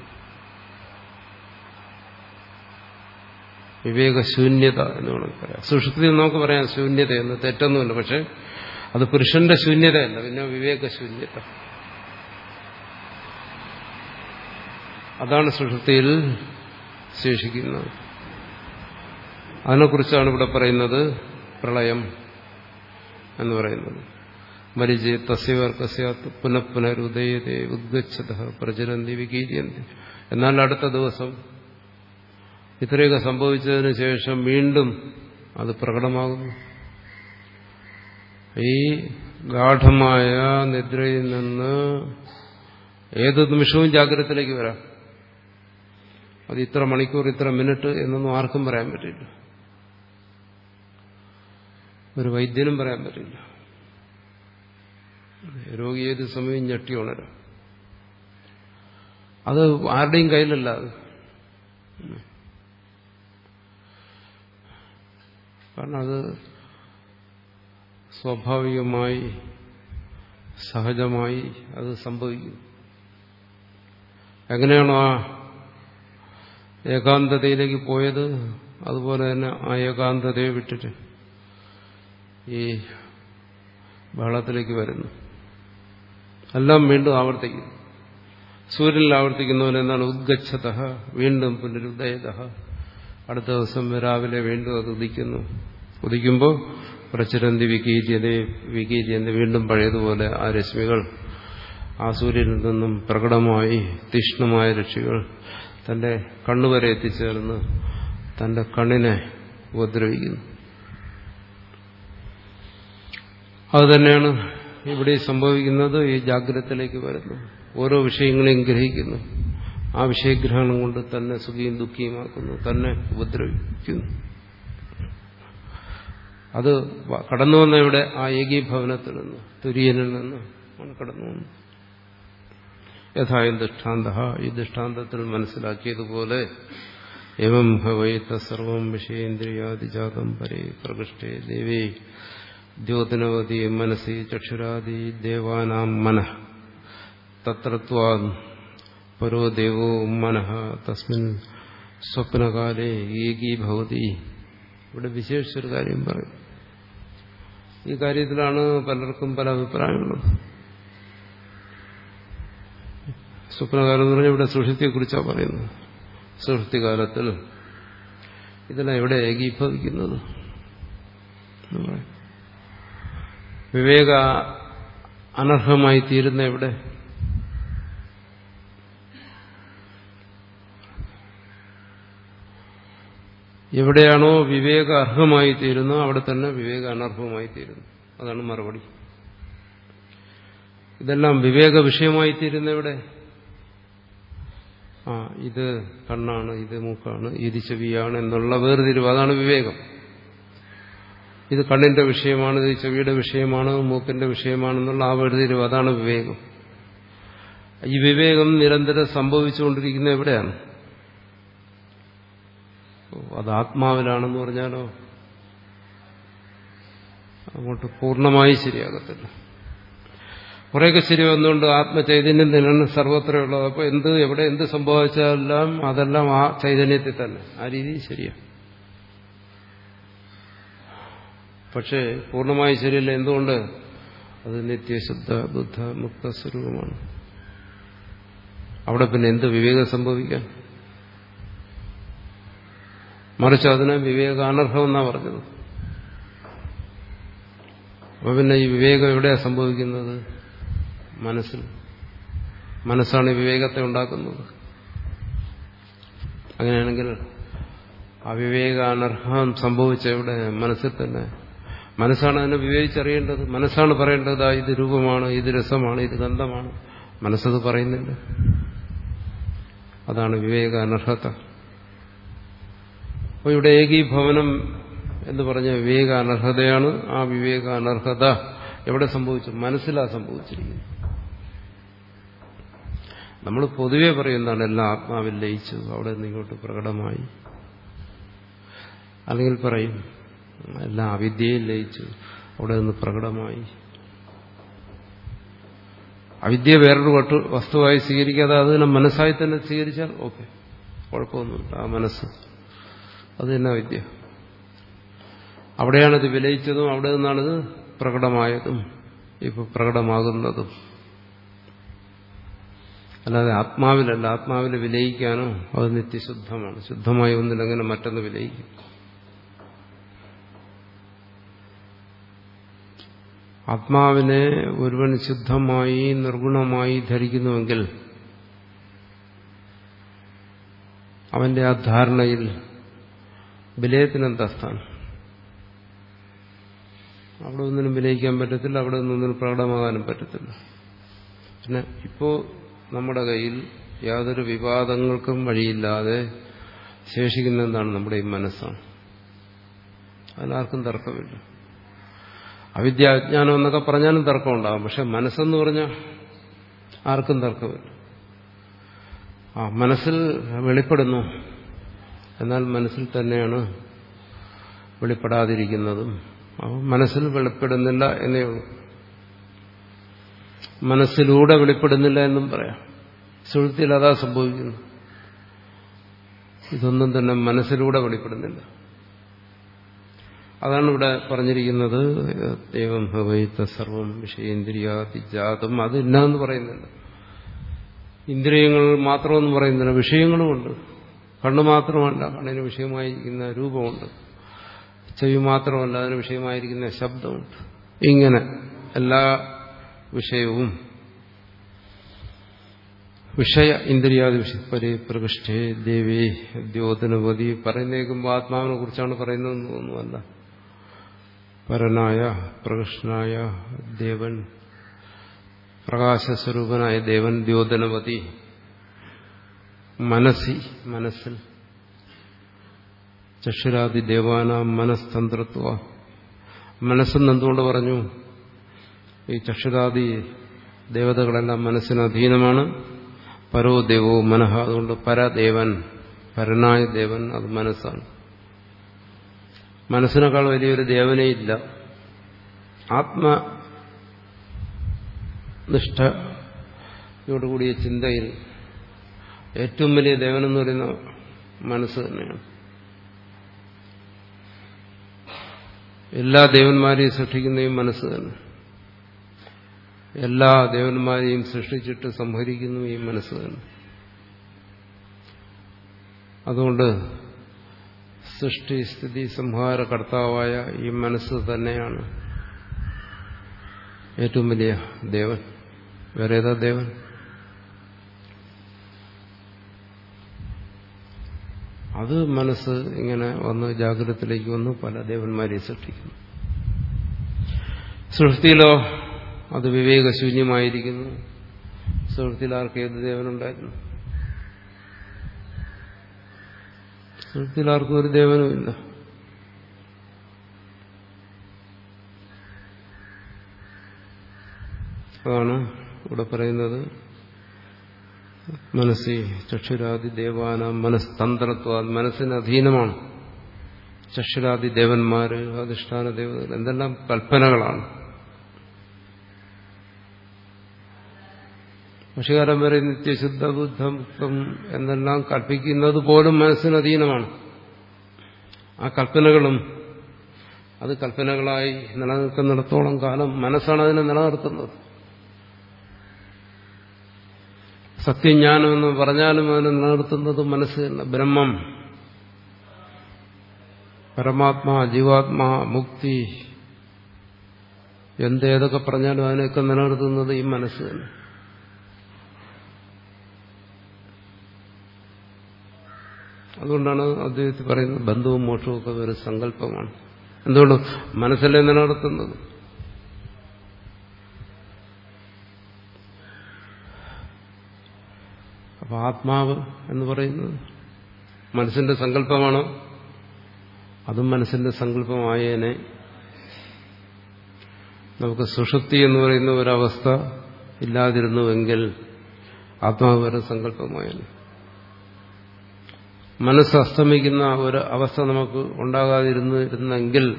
വിവേകശൂന്യത എന്ന് വേണമെങ്കിൽ പറയാം. സുഷുപ്തി നമുക്ക് പറയാം ശൂന്യത എന്ന് തെറ്റൊന്നുമില്ല. പക്ഷെ അത് പുരുഷന്റെ ശൂന്യതയല്ല പിന്നെ വിവേകശൂന്യത. അതാണ് സുഷുപ്തിയിൽ ശേഷിക്കുന്നത്. അതിനെക്കുറിച്ചാണ് ഇവിടെ പറയുന്നത് പ്രളയം എന്ന് പറയുന്നത്. മരിജെ തസ്യവർക്കസ്യാത്ത് പുനഃപുനരുദയതേ ഉദ്ഗച്ഛത പ്രചരന്തി വികീര്യന്തി. എന്നാൽ അടുത്ത ദിവസം ഇത്രയൊക്കെ സംഭവിച്ചതിന് ശേഷം വീണ്ടും അത് പ്രകടമാകുന്നു. ഈ ഗാഠമായ നിദ്രയിൽ നിന്ന് ഏത് നിമിഷവും ജാഗ്രതത്തിലേക്ക് വരാം. അത് ഇത്ര മണിക്കൂർ ഇത്ര മിനിറ്റ് എന്നൊന്നും ആർക്കും പറയാൻ പറ്റില്ല. ഒരു വൈദ്യനും പറയാൻ പറ്റില്ല. രോഗി ഏത് സമയം ഞെട്ടി ഉണരും. അത് ആരുടെയും കയ്യിലല്ല അത്. കാരണം അത് സ്വാഭാവികമായി സഹജമായി അത് സംഭവിക്കും. എങ്ങനെയാണോ ആ ഏകാന്തതയിലേക്ക് പോയത് അതുപോലെ തന്നെ ആ ഏകാന്തതയെ വിട്ടിട്ട് ഈ ബഹളത്തിലേക്ക് വരുന്നു. എല്ലാം വീണ്ടും ആവർത്തിക്കും സൂര്യനിൽ ആവർത്തിക്കുന്ന പോലെ എന്താണ് ഉദ്ഗച്ഛത. വീണ്ടും പുനരുദയത. അടുത്ത ദിവസം രാവിലെ വീണ്ടും അത് ഉദിക്കുന്നു. ഉദിക്കുമ്പോൾ പ്രചരന്തി വികീര്യത വികീര്യന്തി വീണ്ടും പഴയതുപോലെ ആ രശ്മികൾ ആ സൂര്യനിൽ നിന്നും പ്രകടമായി തീക്ഷ്ണമായ രക്ഷികൾ തന്റെ കണ്ണുവരെ എത്തിച്ചേർന്ന് തന്റെ കണ്ണിനെ ഉപദ്രവിക്കുന്നു. അതുതന്നെയാണ് ഇവിടെ സംഭവിക്കുന്നത്. ഈ ജാഗ്രതത്തിലേക്ക് വരുന്നു. ഓരോ വിഷയങ്ങളെയും ഗ്രഹിക്കുന്നു. ആ വിഷയഗ്രഹണം കൊണ്ട് തന്നെ സുഖിയും ദുഃഖിയുമാക്കുന്നു തന്നെ ഉപദ്രവിക്കുന്നു. അത് കടന്നു വന്ന ഇവിടെ ആ ഏകീഭവനത്തിൽ നിന്ന് തുര്യനിൽ നിന്ന് കടന്നു വന്നത് യഥായ ദൃഷ്ടാന്ത. ഈ ദൃഷ്ടാന്തത്തിൽ മനസ്സിലാക്കിയതുപോലെ എവം ഭവൈത്ത സർവം വിഷയേന്ദ്രിയാദിജാതം പരേ പ്രകൃഷ്ടേ ദേവി. ദ്യോതനവതി മനസ്സി ചക്ഷുരാദി ദേവാനാം മനഃ. തത്രത്വാ പരോ ദേവോ മനഃ. തസ്മിൻ സ്വപ്നകാലേ ഏകീഭവതി ഇവിടെ വിശേഷിച്ചൊരു കാര്യം പറയും. ഈ കാര്യത്തിലാണ് പലർക്കും പല അഭിപ്രായങ്ങളും സ്വപ്നകാലം എന്ന് പറഞ്ഞാൽ ഇവിടെ സുഷൃത്തിയെക്കുറിച്ചാണ് പറയുന്നത്. സുഷൃത്തികാലത്തിൽ ഇതെല്ലാം എവിടെ ഏകീഭവിക്കുന്നത്? വിവേക അനർഹമായി തീരുന്ന എവിടെ? എവിടെയാണോ വിവേക അർഹമായി തീരുന്നോ അവിടെ തന്നെ വിവേക അനർഹമായി തീരുന്നു. അതാണ് മറുപടി. ഇതെല്ലാം വിവേക വിഷയമായി തീരുന്ന എവിടെ? ആ ഇത് കണ്ണാണ് ഇത് മൂക്കാണ് ഇത് ചെവിയാണ് എന്നുള്ള വേർതിരിവ്. അതാണ് വിവേകം. ഇത് കണ്ണിന്റെ വിഷയമാണ് ഇത് ചെവിയുടെ വിഷയമാണ് മൂക്കിന്റെ വിഷയമാണെന്നുള്ള ആ വേർതിരിവ്. അതാണ് വിവേകം. ഈ വിവേകം നിരന്തരം സംഭവിച്ചുകൊണ്ടിരിക്കുന്ന എവിടെയാണ്? അത് ആത്മാവിലാണെന്ന് പറഞ്ഞാലോ? അങ്ങോട്ട് പൂർണമായി ശരിയാകത്തില്ല. കുറേയൊക്കെ ശരി വന്നുകൊണ്ട് ആത്മചൈതന്യം തന്നെയാണ് സർവത്രയുള്ളത്. അപ്പോൾ എന്ത് എവിടെ എന്ത് സംഭവിച്ചാലെല്ലാം അതെല്ലാം ആ ചൈതന്യത്തിൽ തന്നെ. ആ രീതി ശരിയാണ് പക്ഷേ പൂർണമായി ശരിയല്ല. എന്തുകൊണ്ട്? അത് നിത്യശുദ്ധ ബുദ്ധ മുക്ത സ്വരൂപമാണ്. അവിടെ പിന്നെ എന്ത് വിവേകം സംഭവിക്കാൻ? മറിച്ച് അതിനെ വിവേകാനർഹം എന്നാ പറഞ്ഞത്. അപ്പൊ പിന്നെ ഈ വിവേകം എവിടെയാ സംഭവിക്കുന്നത്? മനസ്സിൽ. മനസ്സാണ് വിവേകത്തെ ഉണ്ടാക്കുന്നത്. അങ്ങനെയാണെങ്കിൽ അവിവേകാനർഹം സംഭവിച്ച ഇവിടെ മനസ്സിൽ തന്നെ മനസ്സാണ് അതിനെ വിവേചിച്ചറിയേണ്ടത്. മനസ്സാണ് പറയേണ്ടത് ഇത് രൂപമാണ് ഇത് രസമാണ് ഇത് ഗന്ധമാണ്. മനസ്സത് പറയുന്നുണ്ട് അതാണ് വിവേക അനർഹത അപ്പോൾ ഇവിടെ ഏകീഭവനം എന്ന് പറഞ്ഞ വിവേക അനർഹതയാണ് ആ വിവേക അനർഹത എവിടെ സംഭവിച്ചു? മനസ്സിലാ സംഭവിച്ചിരിക്കുന്നത്. നമ്മൾ പൊതുവെ പറയുന്നതാണ് എല്ലാം ആത്മാവിൽ ലയിച്ചു അവിടെ നിന്ന് ഇങ്ങോട്ട് പ്രകടമായി. അല്ലെങ്കിൽ പറയും എല്ലാം അവിദ്യയിൽ ലയിച്ചു അവിടെ നിന്ന് പ്രകടമായി. അവിദ്യ വേറൊരു വസ്തുവായി സ്വീകരിക്കാതെ അത് തന്നെ മനസ്സായി തന്നെ സ്വീകരിച്ചാൽ ഓക്കെ കുഴപ്പമൊന്നുമില്ല ആ മനസ്സ്. അത് തന്നെ അവിദ്യ. അവിടെയാണിത് വിലയിച്ചതും അവിടെ നിന്നാണിത് പ്രകടമായതും ഇപ്പോൾ പ്രകടമാകുന്നതും. അല്ലാതെ ആത്മാവിലല്ല. ആത്മാവിൽ വിലയിക്കാനോ അത് നിത്യശുദ്ധമാണ്. ശുദ്ധമായ ഒന്നിലെങ്ങനെ മറ്റൊന്ന് വിലയിക്കും. ആത്മാവിനെ ഒരുവൻ ശുദ്ധമായി നിർഗുണമായി ധരിക്കുന്നുവെങ്കിൽ അവന്റെ ആ ധാരണയിൽ വിലയത്തിനെന്താ സ്ഥാനം? അവിടെ ഒന്നിനും വിലയിക്കാൻ പറ്റത്തില്ല അവിടെ നിന്നൊന്നിനും പ്രകടമാകാനും പറ്റത്തില്ല. പിന്നെ ഇപ്പോ നമ്മുടെ കയ്യിൽ യാതൊരു വിവാദങ്ങൾക്കും വഴിയില്ലാതെ ശേഷിക്കുന്ന എന്താണ് നമ്മുടെ ഈ മനസ്സാണ്? അതിലാർക്കും തർക്കമില്ല. അവിദ്യ അജ്ഞാനം എന്നൊക്കെ പറഞ്ഞാലും തർക്കമുണ്ടാകും. പക്ഷെ മനസ്സെന്ന് പറഞ്ഞാൽ ആർക്കും തർക്കമില്ല. ആ മനസ്സിൽ വെളിപ്പെടുന്നു. എന്നാൽ മനസ്സിൽ തന്നെയാണ് വെളിപ്പെടാതിരിക്കുന്നതും. മനസ്സിൽ വെളിപ്പെടുന്നില്ല എന്നേ ഉള്ളൂ. മനസ്സിലൂടെ വെളിപ്പെടുന്നില്ല എന്നും പറയാം. സുഹൃത്തിൽ അതാ സംഭവിക്കുന്നു. ഇതൊന്നും തന്നെ മനസ്സിലൂടെ വെളിപ്പെടുന്നില്ല. അതാണ് ഇവിടെ പറഞ്ഞിരിക്കുന്നത് ദൈവം ഭവൈത്ത സർവം വിഷയേന്ദ്രിയാതിജാതം അതില്ല എന്ന് പറയുന്നില്ല ഇന്ദ്രിയങ്ങൾ മാത്രമെന്ന് പറയുന്നില്ല വിഷയങ്ങളുമുണ്ട്. കണ്ണു മാത്രമല്ല കണ്ണിന് വിഷയമായിരിക്കുന്ന രൂപമുണ്ട്. ചെവി മാത്രമല്ല അതിന് വിഷയമായിരിക്കുന്ന ശബ്ദമുണ്ട്. ഇങ്ങനെ എല്ലാ വിഷയവും വിഷയ ഇന്ദ്രിയാദി വിഷയപ്പരി പ്രകൃഷ്ഠേ ദേവി ദ്യോതനവതി പറയുന്നേക്കുമ്പോൾ ആത്മാവിനെ കുറിച്ചാണ് പറയുന്നതെന്ന് തോന്നുന്നുവല്ല പരനായ പ്രകൃഷ്ണനായ ദേവൻ പ്രകാശസ്വരൂപനായ ദേവൻ ദ്യോതനവതി മനസ്സി മനസ്സിൽ ചക്ഷുരാദി ദേവാന മനസ്തന്ത്രത്വ. മനസ്സെന്ന് എന്തുകൊണ്ട് പറഞ്ഞു? ഈ ചക്ഷുരാദി ദേവതകളെല്ലാം മനസ്സിന് അധീനമാണ്. പരോ ദേവോ മനഃ അതുകൊണ്ട് പരദേവൻ പരനായ ദേവൻ അത് മനസ്സാണ്. മനസ്സിനേക്കാൾ വലിയൊരു ദേവനേ ഇല്ല. ആത്മനിഷ്ഠയോടുകൂടിയ ചിന്തയിൽ ഏറ്റവും വലിയ ദേവനെന്ന് പറയുന്ന മനസ്സ് തന്നെയാണ്. എല്ലാ ദേവന്മാരെയും സൃഷ്ടിക്കുന്നതും മനസ്സ് തന്നെ. എല്ലാ ദേവന്മാരെയും സൃഷ്ടിച്ചിട്ട് സംഹരിക്കുന്നു ഈ മനസ്സ് തന്നെ. അതുകൊണ്ട് സൃഷ്ടി സ്ഥിതി സംഹാര കർത്താവായ ഈ മനസ്സ് തന്നെയാണ് ഏറ്റവും വലിയ ദേവൻ. വേറെ ഏതാ ദേവൻ? അത് മനസ്സ് ഇങ്ങനെ വന്ന് ജാഗ്രതത്തിലേക്ക് വന്ന് പല ദേവന്മാരെ സൃഷ്ടിക്കുന്നു. സൃഷ്ടിയിലോ അത് വിവേകശൂന്യമായിരിക്കുന്നു. സുഹൃത്തിൽ ആർക്ക് ഏത് ദേവനുണ്ടായിരുന്നു? സുഹൃത്തിൽ ആർക്കും ഒരു ദേവനുമില്ല അതാണ് ഇവിടെ പറയുന്നത്. മനസ്സി ചക്ഷുരാദി ദേവാന മനസ്തന്ത്രത്വ മനസ്സിന് അധീനമാണ്. ചക്ഷുരാദി ദേവന്മാര് അധിഷ്ഠാന ദേവതകൾ എന്തെല്ലാം കൽപ്പനകളാണ്. ഭക്ഷ്യകാലം വരെ നിത്യശുദ്ധ ബുദ്ധം എന്നെല്ലാം കൽപ്പിക്കുന്നത് പോലും മനസ്സിന് അധീനമാണ്. ആ കൽപ്പനകളും അത് കൽപ്പനകളായി നിലനിൽക്കുന്നിടത്തോളം കാലം മനസ്സാണ് അതിനെ നിലനിർത്തുന്നത്. സത്യജ്ഞാനം എന്ന് പറഞ്ഞാലും അതിനെ നിലനിർത്തുന്നത് മനസ്സ് ബ്രഹ്മം. പരമാത്മാ ജീവാത്മാ മുക്തി എന്തേതൊക്കെ പറഞ്ഞാലും അതിനെയൊക്കെ നിലനിർത്തുന്നത് ഈ മനസ്സ് തന്നെ. അതുകൊണ്ടാണ് അദ്ദേഹത്തിൽ പറയുന്നത് ബന്ധവും മോക്ഷവും ഒക്കെ ഒരു സങ്കല്പമാണ്. എന്തുകൊണ്ട് മനസ്സല്ലേ നിലനിർത്തുന്നത്? അപ്പൊ ആത്മാവ് എന്ന് പറയുന്നത് മനസ്സിന്റെ സങ്കല്പമാണോ. അതും മനസ്സിന്റെ സങ്കല്പമായേനെ. നമുക്ക് സുഷുപ്തി എന്ന് പറയുന്ന ഒരവസ്ഥ ഇല്ലാതിരുന്നുവെങ്കിൽ ആത്മാവ് ഒരു സങ്കല്പമായേനെ. മനസ്സ് അസ്തമിക്കുന്ന ഒരു അവസ്ഥ നമുക്ക് ഉണ്ടാകാതിരുന്നിരുന്നെങ്കിൽ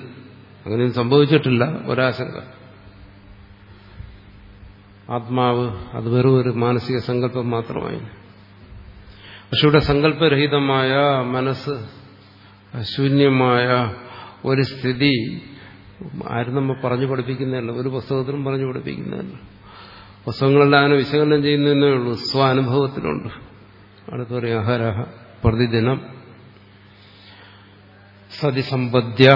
അങ്ങനെയും സംഭവിച്ചിട്ടില്ല. ഒരാശങ്ക ആത്മാവ് അത് വെറും ഒരു മാനസിക സങ്കല്പം മാത്രമായി. പക്ഷെ ഇവിടെ സങ്കല്പരഹിതമായ മനസ്സ് ശൂന്യമായ ഒരു സ്ഥിതി ആരും നമ്മൾ പറഞ്ഞു പഠിപ്പിക്കുന്നതല്ല. ഒരു പുസ്തകത്തിലും പറഞ്ഞു പഠിപ്പിക്കുന്നതല്ല. പുസ്തകങ്ങളെല്ലാം അങ്ങനെ വിശകലനം ചെയ്യുന്നതേ ഉള്ളൂ. സ്വാനുഭവത്തിലുണ്ട്. അടുത്ത് പറയും. അഹരഹ പ്രതിദിനം സതിസമ്പദ്യ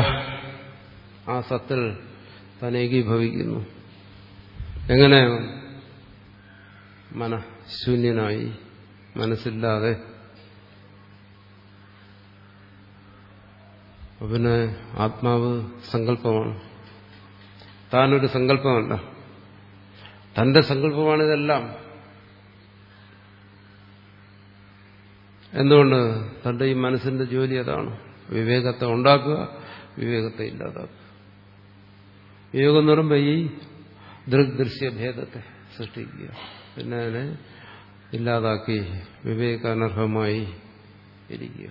ആ സത്തിൽ തനേകീഭവിക്കുന്നു എങ്ങനെ മനഃശൂന്യനായി മനസ്സില്ലാതെ പിന്നെ ആത്മാവ് സങ്കല്പമാണ്. താനൊരു സങ്കല്പമല്ല. തന്റെ സങ്കല്പമാണിതെല്ലാം. എന്തുകൊണ്ട്? തന്റെ ഈ മനസ്സിന്റെ ജോലി അതാണ്. വിവേകത്തെ ഉണ്ടാക്കുക വിവേകത്തെ ഇല്ലാതാക്കുക. വിവേകം എന്ന് പറയുമ്പോൾ ഈ ദൃഗ്ദൃശ്യഭേദത്തെ സൃഷ്ടിക്കുക. പിന്നെ അതിനെ ഇല്ലാതാക്കി വിവേകാനർഹമായി ഇരിക്കുക.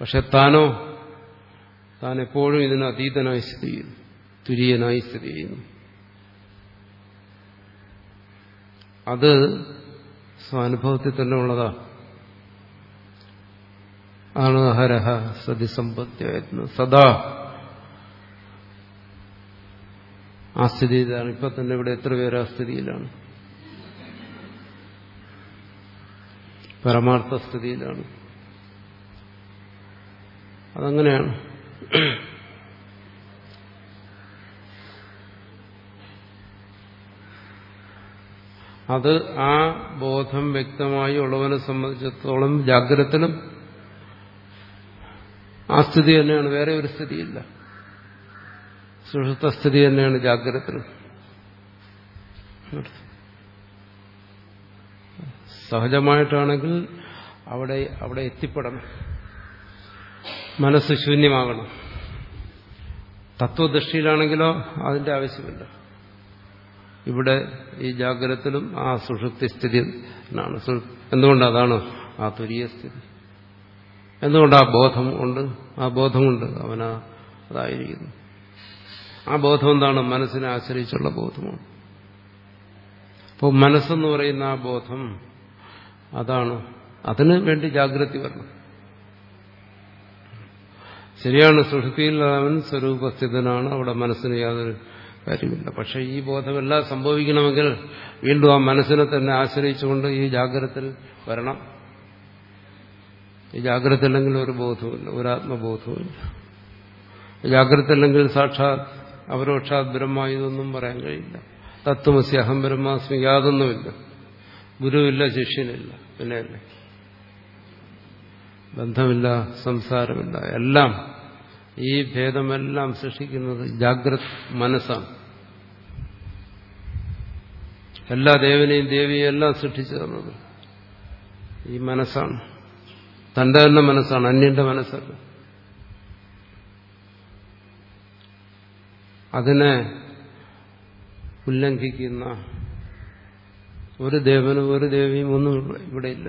പക്ഷെ താനോ താൻ എപ്പോഴും ഇതിന് അതീതനായി സ്ഥിതി ചെയ്യുന്നു തുര്യനായി സ്ഥിതി ചെയ്യുന്നു. അത് സ്വാനുഭവത്തിൽ തന്നെ ഉള്ളതാ ആണ് ഹരഹ സതിസമ്പത്തിയായിരുന്നു സദാ. ആ സ്ഥിതിയിലാണ്. ഇപ്പൊ തന്നെ ഇവിടെ എത്ര പേര് ആ സ്ഥിതിയിലാണ്? പരമാർത്ഥ സ്ഥിതിയിലാണ്. അതങ്ങനെയാണ്. അത് ആ ബോധം വ്യക്തമായി ഉള്ളവനെ സംബന്ധിച്ചിടത്തോളം ജാഗ്രതത്തിലും ആ സ്ഥിതി തന്നെയാണ്. വേറെ ഒരു സ്ഥിതിയില്ല. സുഷുപ്ത സ്ഥിതി തന്നെയാണ് ജാഗ്രതത്തിലും. സഹജമായിട്ടാണെങ്കിൽ അവിടെ അവിടെ എത്തിപ്പെടണം. മനസ്സ് ശൂന്യമാകണം. തത്വദൃഷ്ടിയിലാണെങ്കിലോ അതിന്റെ ആവശ്യമില്ല. ഇവിടെ ഈ ജാഗ്രതത്തിലും ആ സുഷുപ്തി സ്ഥിതി ആണ് എന്തുകൊണ്ട് അതാണ് ആ തുരിയ സ്ഥിതി? എന്തുകൊണ്ട് ആ ബോധം ഉണ്ട്? ആ ബോധമുണ്ട്. അവനാ അതായിരിക്കുന്നു. ആ ബോധം എന്താണ് മനസ്സിനെ ആശ്രയിച്ചുള്ള ബോധമാണ്. അപ്പോൾ മനസ്സെന്ന് പറയുന്ന ആ ബോധം അതാണ്. അതിന് വേണ്ടി ജാഗ്രത വരണം. ശരിയാണ്. സുഷുതിയിൽ അവൻ സ്വരൂപസ്ഥിതനാണ്. അവിടെ മനസ്സിന് യാതൊരു കാര്യമില്ല. പക്ഷെ ഈ ബോധമെല്ലാം സംഭവിക്കണമെങ്കിൽ വീണ്ടും ആ മനസ്സിനെ തന്നെ ആശ്രയിച്ചുകൊണ്ട് ഈ ജാഗ്രതത്തിൽ വരണം. ഈ ജാഗ്രത അല്ലെങ്കിൽ ഒരു ബോധവുമില്ല ഒരു ആത്മബോധവുമില്ല. ജാഗ്രത അല്ലെങ്കിൽ സാക്ഷാത് അപരോക്ഷാത് ബ്രഹ്മ ഇതൊന്നും പറയാൻ കഴിയില്ല. തത്വമസി അഹം ബ്രഹ്മാസ്മി യാതൊന്നുമില്ല. ഗുരുവില്ല ശിഷ്യനില്ല പിന്നെയല്ലേ? ബന്ധമില്ല സംസാരമില്ല എല്ലാം ഈ ഭേദമെല്ലാം സൃഷ്ടിക്കുന്നത് ജാഗ്രത് മനസ്സാണ്. എല്ലാ ദേവനെയും ദേവിയും എല്ലാം സൃഷ്ടിച്ചു തന്നത് ഈ മനസ്സാണ്. തന്റെ തന്നെ മനസ്സാണ് അന്യന്റെ മനസ്സല്ല. അതിനെ ഉല്ലംഘിക്കുന്ന ഒരു ദേവനും ഒരു ദേവിയും ഒന്നും ഇവിടെയില്ല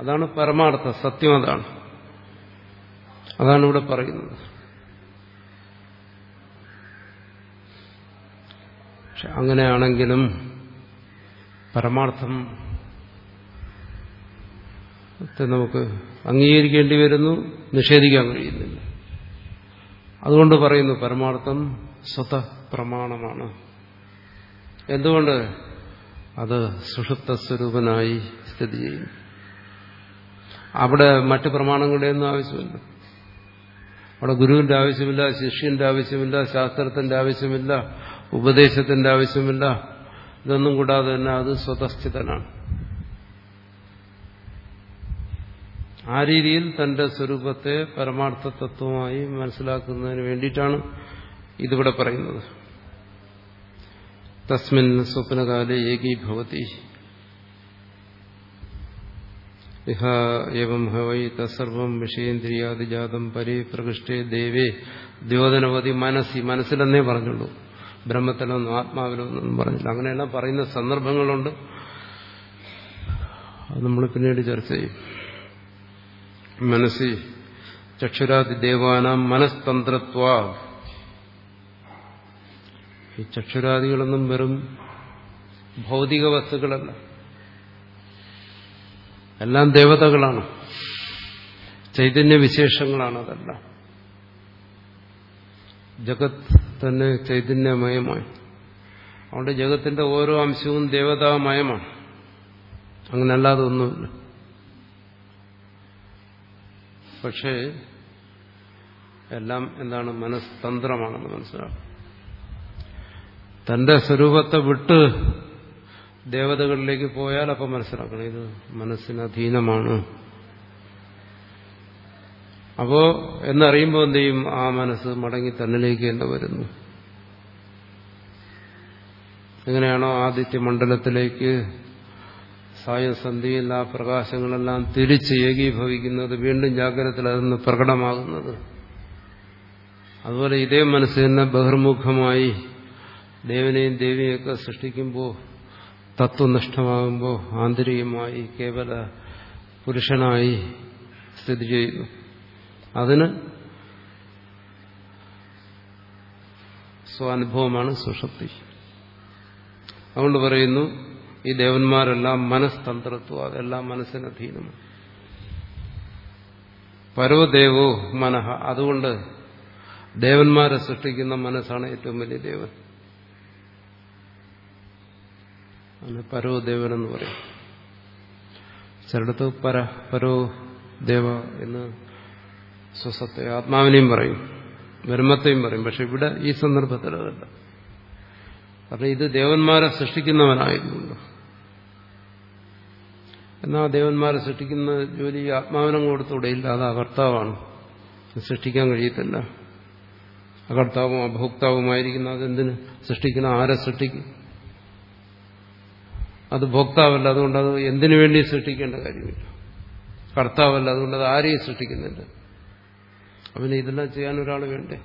അതാണ് പരമാർത്ഥം സത്യം അതാണ്. അതാണ് ഇവിടെ പറയുന്നത്. പക്ഷെ അങ്ങനെയാണെങ്കിലും പരമാർത്ഥം നമുക്ക് അംഗീകരിക്കേണ്ടി വരുന്നു നിഷേധിക്കാൻ കഴിയുന്നില്ല. അതുകൊണ്ട് പറയുന്നു പരമാർത്ഥം സ്വത പ്രമാണമാണ്. എന്തുകൊണ്ട്? അത് സുഷുപ്ത സ്വരൂപനായി സ്ഥിതി ചെയ്യുന്നു. അവിടെ മറ്റ് പ്രമാണങ്ങളുടെയൊന്നും ആവശ്യമില്ല. അവിടെ ഗുരുവിന്റെ ആവശ്യമില്ല ശിഷ്യന്റെ ആവശ്യമില്ല ശാസ്ത്രത്തിന്റെ ആവശ്യമില്ല ഉപദേശത്തിന്റെ ആവശ്യമില്ല. ഇതൊന്നും കൂടാതെ തന്നെ അത് സ്വതസ്ഥിതനാണ് ആ രീതിയിൽ തന്റെ സ്വരൂപത്തെ പരമാർത്ഥ തത്വമായി മനസ്സിലാക്കുന്നതിന് വേണ്ടിയിട്ടാണ് ഇതിവിടെ പറയുന്നത്. തസ്മിൻ സ്വപ്നകാലേ ഏകീഭവതി. ഇഹ ഹവൈ പരേ പ്രകൃഷ്ടേ ദേവേ ദ്യോതനവധി മനസ്സി മനസ്സിലെന്നേ പറഞ്ഞുള്ളൂ. ബ്രഹ്മത്തിലൊന്നും ആത്മാവിലൊന്നും പറഞ്ഞില്ല. അങ്ങനെയെല്ലാം പറയുന്ന സന്ദർഭങ്ങളുണ്ട്. അത് നമ്മൾ പിന്നീട് ചർച്ച ചെയ്യും. മനസ്സി ചക്ഷുരാതി ദേവാനാം മനസ്തന്ത്രത്വ. ഈ ചക്ഷുരാദികളൊന്നും വെറും ഭൗതിക വസ്തുക്കളല്ല. എല്ലാം ദേവതകളാണ്. ചൈതന്യ വിശേഷങ്ങളാണ് അതെല്ലാം. ജഗത് തന്നെ ചൈതന്യമയമായി അതുകൊണ്ട് ജഗത്തിന്റെ ഓരോ അംശവും ദേവതാമയമാണ്. അങ്ങനെ അല്ലാതെ ഒന്നുമില്ല. പക്ഷേ എല്ലാം എന്താണ് മനസ്തന്ത്രമാണെന്ന് മനസ്സിലാക്കും തന്റെ സ്വരൂപത്തെ വിട്ട് ദേവതകളിലേക്ക് പോയാൽ അപ്പം മനസ്സിലാക്കണം. ഇത് മനസ്സിന് അധീനമാണ് അപ്പോ എന്നറിയുമ്പോൾ എന്ത് ചെയ്യും? ആ മനസ്സ് മടങ്ങി തന്നിലേക്ക് തന്നെ വരുന്നു. എങ്ങനെയാണോ ആദിത്യ മണ്ഡലത്തിലേക്ക് സായസന്ധിയിൽ ആ പ്രകാശങ്ങളെല്ലാം തിരിച്ച് ഏകീഭവിക്കുന്നത് വീണ്ടും ജാഗ്രതത്തിൽ അതൊന്ന് പ്രകടമാകുന്നത്. അതുപോലെ ഇതേ മനസ്സ് തന്നെ ബഹിർമുഖമായി ദേവനെയും ദേവിയെയൊക്കെ സൃഷ്ടിക്കുമ്പോൾ തത്വനിഷ്ഠമാകുമ്പോൾ ആന്തരികമായി കേവല പുരുഷനായി സ്ഥിതി ചെയ്യുന്നു. അതിന് സ്വാനുഭവമാണ് സുഷക്തി അതുകൊണ്ട് പറയുന്നു ഈ ദേവന്മാരെല്ലാം മനസ്തന്ത്രത്വം അതെല്ലാം മനസ്സിന് അധീനമാണ്. പരവദേവോ മനഃ അതുകൊണ്ട് ദേവന്മാരെ സൃഷ്ടിക്കുന്ന മനസ്സാണ് ഏറ്റവും വലിയ ദേവൻ അതിന് പരോദേവൻ എന്ന് പറയും. ചിലടത്ത് പര പരോ ദേവ എന്ന് സ്വസത്തെ ആത്മാവിനെയും പറയും ബ്രഹ്മത്തെയും പറയും പക്ഷെ ഇവിടെ ഈ സന്ദർഭത്തിൽ അതല്ല. കാരണം ഇത് ദേവന്മാരെ സൃഷ്ടിക്കുന്നവനായിരുന്നു എന്നാ ദേവന്മാരെ സൃഷ്ടിക്കുന്ന ജോലി ആത്മാവിനും കൊടുത്തൂടെയില്ല അത് അകർത്താവാണ് സൃഷ്ടിക്കാൻ കഴിയത്തില്ല. അകർത്താവും അഭോക്താവുമായിരിക്കുന്ന അതെന്തിന്? സൃഷ്ടിക്കണം ആരെ സൃഷ്ടിക്കും? അത് ഭോക്താവല്ല അതുകൊണ്ട് അത് എന്തിനു വേണ്ടി സൃഷ്ടിക്കേണ്ട കാര്യമില്ല. കർത്താവല്ല അതുകൊണ്ട് അത് ആരെയും സൃഷ്ടിക്കുന്നില്ല. അവന് ഇതെല്ലാം ചെയ്യാൻ ഒരാൾ വേണ്ടേ?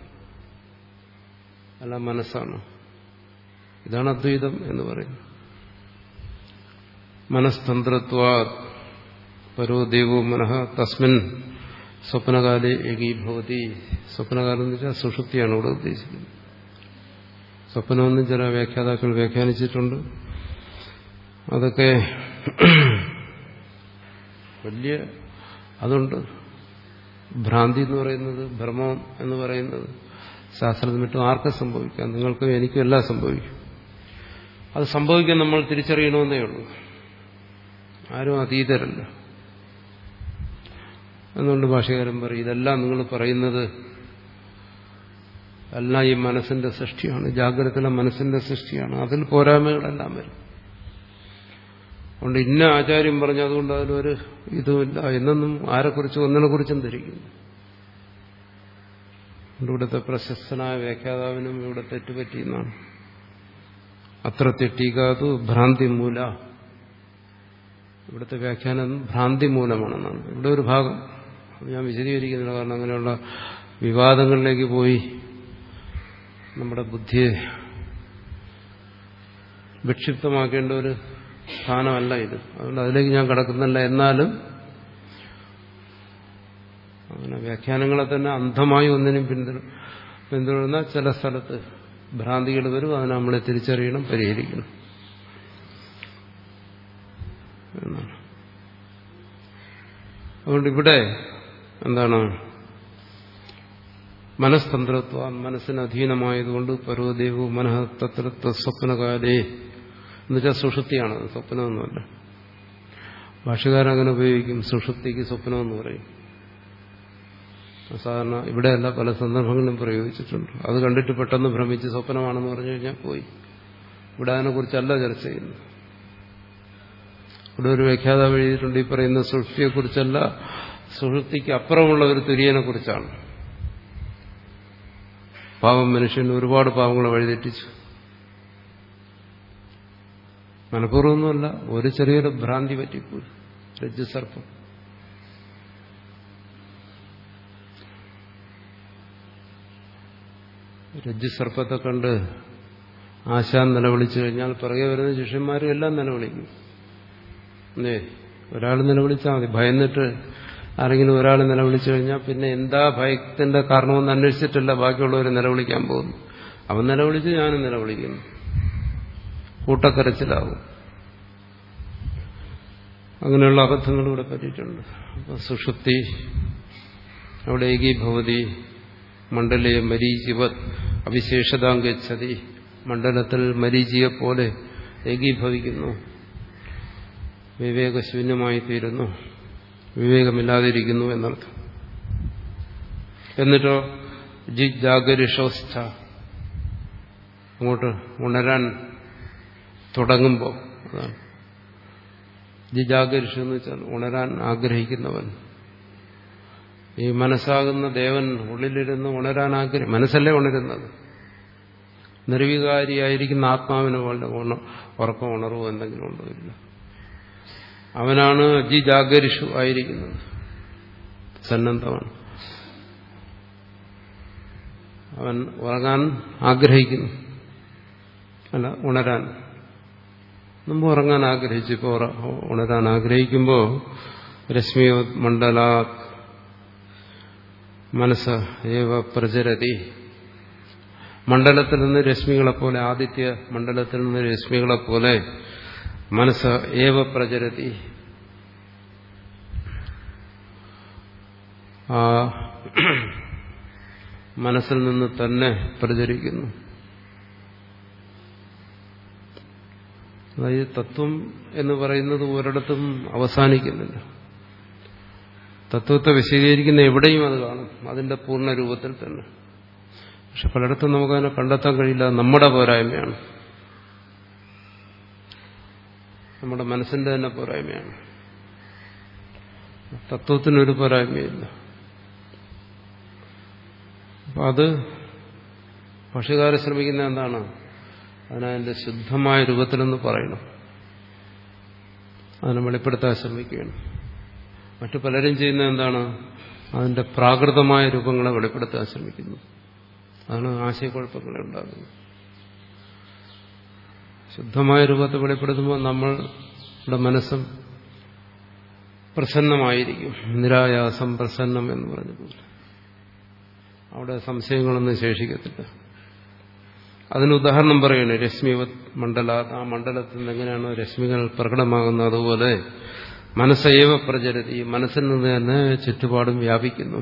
അല്ല മനസ്സാണ്. ഇതാണ് അദ്വൈതം എന്ന് പറയുന്നത്. മനസ്തന്ത്രത്വ പരോ ദേവോ മനഃ തസ്മിൻ സ്വപ്നകാലേ ഏകീഭവതി സ്വപ്നകാലം എന്ന് വെച്ചാൽ സുഷുപ്തിയാണ് ഇവിടെ ഉദ്ദേശിക്കുന്നത്. സ്വപ്നമെന്നും ചില വ്യാഖ്യാതാക്കൾ വ്യാഖ്യാനിച്ചിട്ടുണ്ട്. അതൊക്കെ വലിയ അതുണ്ട്. ഭ്രാന്തി എന്ന് പറയുന്നത് ഭ്രമം എന്ന് പറയുന്നത് ശാസ്ത്രത്തിൽ മറ്റും ആർക്കും സംഭവിക്കാം. നിങ്ങൾക്കും എനിക്കും എല്ലാം സംഭവിക്കും. അത് സംഭവിക്കാൻ നമ്മൾ തിരിച്ചറിയണമെന്നേ ഉള്ളൂ. ആരും അതീതരല്ല. എന്നുകൊണ്ട് ഭാഷകാരൻ പറയും ഇതെല്ലാം നിങ്ങൾ പറയുന്നത് എല്ലാം ഈ മനസ്സിന്റെ സൃഷ്ടിയാണ്. ജാഗ്രതയിലെ മനസ്സിന്റെ സൃഷ്ടിയാണ്. അതിൽ പോരായ്മകളെല്ലാം വരും. അതുകൊണ്ട് ഇന്ന ആചാര്യം പറഞ്ഞു അതുകൊണ്ട് അതിലൊരു ഇതുമില്ല. എന്നൊന്നും ആരെക്കുറിച്ചും ഒന്നിനെ കുറിച്ചും ധരിക്കുന്നു ഇവിടുത്തെ പ്രശസ്തനായ വ്യാഖ്യാതാവിനും ഇവിടെ തെറ്റുപറ്റിയെന്നാണ് അത്ര തെറ്റിക്കാതു ഭ്രാന്തി മൂല ഇവിടുത്തെ വ്യാഖ്യാനം ഭ്രാന്തി മൂലമാണെന്നാണ് ഇവിടെ ഒരു ഭാഗം. ഞാൻ വിശദീകരിക്കുന്നില്ല. കാരണം അങ്ങനെയുള്ള വിവാദങ്ങളിലേക്ക് പോയി നമ്മുടെ ബുദ്ധിയെ വിക്ഷിപ്തമാക്കേണ്ട ഒരു സ്ഥാനമല്ല ഇത്. അതുകൊണ്ട് അതിലേക്ക് ഞാൻ കടക്കുന്നില്ല. എന്നാലും അങ്ങനെ വ്യാഖ്യാനങ്ങളെ തന്നെ അന്ധമായി ഒന്നിനും പിന്തുട പിന്തുടരുന്ന ചില സ്ഥലത്ത് ഭ്രാന്തികൾ വരും. അതിനെ നമ്മളെ തിരിച്ചറിയണം പരിഹരിക്കണം. എന്നാണ്. അതുകൊണ്ട് ഇവിടെ എന്താണ്? മനസ്തന്ത്രത്വ മനസ്സിന് അധീനമായതുകൊണ്ട് പർവദേവു മനഃ തത്രത്വ സ്വപ്നകാലേ എന്നുവെച്ചാൽ സുഷുപ്തിയാണ് സ്വപ്നമൊന്നുമല്ല. ഭാഷകാരങ്ങനെ ഉപയോഗിക്കും സുഷുപ്തിക്ക് സ്വപ്നമെന്ന് പറയും. സാധാരണ ഇവിടെയല്ല പല സന്ദർഭങ്ങളിലും പ്രയോഗിച്ചിട്ടുണ്ട്. അത് കണ്ടിട്ട് പെട്ടെന്ന് ഭ്രമിച്ച് സ്വപ്നമാണെന്ന് പറഞ്ഞു കഴിഞ്ഞാൽ പോയി. ഇവിടെ അതിനെക്കുറിച്ചല്ല ചർച്ച ചെയ്യുന്നത്. ഇവിടെ ഒരു വ്യാഖ്യാതാവ് എഴുതിയിട്ടുണ്ട് ഈ പറയുന്ന സുഷുപ്തിയെക്കുറിച്ചല്ല സുഷുപ്തിക്ക് അപ്പുറമുള്ള ഒരു തുര്യനെ കുറിച്ചാണ് പാവം മനുഷ്യൻ ഒരുപാട് പാവങ്ങളെ വഴിതെറ്റിച്ചു. മനഃപൂർവമൊന്നുമല്ല ഒരു ചെറിയൊരു ഭ്രാന്തി പറ്റിപ്പോയി. രജ്ജുസർപ്പം രജ്ജുസർപ്പത്തെ കണ്ട് ആശാൻ നിലവിളിച്ചു കഴിഞ്ഞാൽ പിറകെ വരുന്ന ശിഷ്യന്മാരും എല്ലാം നിലവിളിക്കും. അല്ലേ ഒരാൾ നിലവിളിച്ചാൽ മതി. ഭയന്നിട്ട് ആരെങ്കിലും ഒരാൾ നിലവിളിച്ചു കഴിഞ്ഞാൽ പിന്നെ എന്താ ഭയത്തിന്റെ കാരണമെന്ന് അന്വേഷിച്ചിട്ടല്ല ബാക്കിയുള്ളവർ നിലവിളിക്കാൻ പോകുന്നു അവൻ നിലവിളിച്ച് ഞാനും നിലവിളിക്കുന്നു. കൂട്ടക്കരച്ചിലാവും അങ്ങനെയുള്ള അബദ്ധങ്ങൾ ഇവിടെ പറ്റിയിട്ടുണ്ട്. അപ്പൊ സുഷുപ്തി അവിടെ ഏകീഭവതി മണ്ഡലയെ മരീചിവ അവിശേഷതാങ്കച്ചതി മണ്ഡലത്തിൽ മരീചിയെ പോലെ ഏകീഭവിക്കുന്നു. വിവേകശൂന്യമായി തീരുന്നു വിവേകമില്ലാതിരിക്കുന്നു എന്നർത്ഥം. എന്നിട്ടോ ജിജാഗരിഷോസ്ഥ അങ്ങോട്ട് ഉണരാൻ തുടങ്ങുമ്പോൾ അതാണ്. ജിജാഗരിഷ എന്ന് വെച്ചാൽ ഉണരാൻ ആഗ്രഹിക്കുന്നവൻ. ഈ മനസ്സാകുന്ന ദേവൻ ഉള്ളിലിരുന്ന് ഉണരാൻ ആഗ്രഹം മനസ്സല്ലേ ഉണരുന്നത്? നിർവികാരിയായിരിക്കുന്ന ആത്മാവിന് പോലെ ഉറക്കം ഉണർവോ എന്തെങ്കിലും ഉണ്ടോ? ഇല്ല. അവനാണ് ജി ജാഗരിഷു ആയിരിക്കുന്നത്. സന്നദ്ധമാണ് അവൻ ഉറങ്ങാൻ ആഗ്രഹിക്കുന്നു. അല്ല ഉണരാൻ. മുമ്പ് ഉറങ്ങാൻ ആഗ്രഹിച്ചു ഇപ്പോൾ ഉണരാൻ ആഗ്രഹിക്കുമ്പോൾ രശ്മിയോ മണ്ഡല മനസ്സ ഏവ പ്രചരതി. മണ്ഡലത്തിൽ നിന്ന് രശ്മികളെപ്പോലെ ആദിത്യ മണ്ഡലത്തിൽ നിന്ന് രശ്മികളെപ്പോലെ മനസ്സ് ഏവ പ്രചരതി. ആ മനസ്സിൽ നിന്ന് തന്നെ പ്രചരിക്കുന്നു. അതായത് തത്വം എന്ന് പറയുന്നത് ഒരിടത്തും അവസാനിക്കുന്നില്ല. തത്വത്തെ വിശദീകരിക്കുന്ന എവിടെയും അത് കാണും. അതിന്റെ പൂർണ രൂപത്തിൽ തന്നെ. പക്ഷെ പലയിടത്തും നമുക്കതിനെ കണ്ടെത്താൻ കഴിയില്ല. നമ്മുടെ പോരായ്മയാണ്. നമ്മുടെ മനസ്സിന്റെ തന്നെ പോരായ്മയാണ്. തത്വത്തിനൊരു പോരായ്മയില്ല. അപ്പൊ അത് ഭക്ഷ്യകാരെ ശ്രമിക്കുന്ന എന്താണ്? അതിനതിന്റെ ശുദ്ധമായ രൂപത്തിലെന്ന് പറയണം. അതിനെ വെളിപ്പെടുത്താൻ ശ്രമിക്കുകയാണ്. മറ്റു പലരും ചെയ്യുന്ന എന്താണ്? അതിന്റെ പ്രാകൃതമായ രൂപങ്ങളെ വെളിപ്പെടുത്താൻ ശ്രമിക്കുന്നു. അതാണ് ആശയക്കുഴപ്പങ്ങളെ ഉണ്ടാകുന്നത് ശുദ്ധമായ രൂപത്തെ വെളിപ്പെടുത്തുമ്പോൾ നമ്മളുടെ മനസ്സും പ്രസന്നമായിരിക്കും. നിരായാസം പ്രസന്നം എന്ന് പറഞ്ഞതുപോലെ അവിടെ സംശയങ്ങളൊന്നും ശേഷിക്കത്തില്ല. അതിന് ഉദാഹരണം പറയുന്നു രശ്മിവത് മണ്ഡല ആ മണ്ഡലത്തിൽ നിന്ന് എങ്ങനെയാണ് രശ്മികൾ പ്രകടമാകുന്നത്? അതുപോലെ മനസ്സേവ പ്രചരതി മനസ്സിൽ നിന്ന് തന്നെ ചുറ്റുപാടും വ്യാപിക്കുന്നു.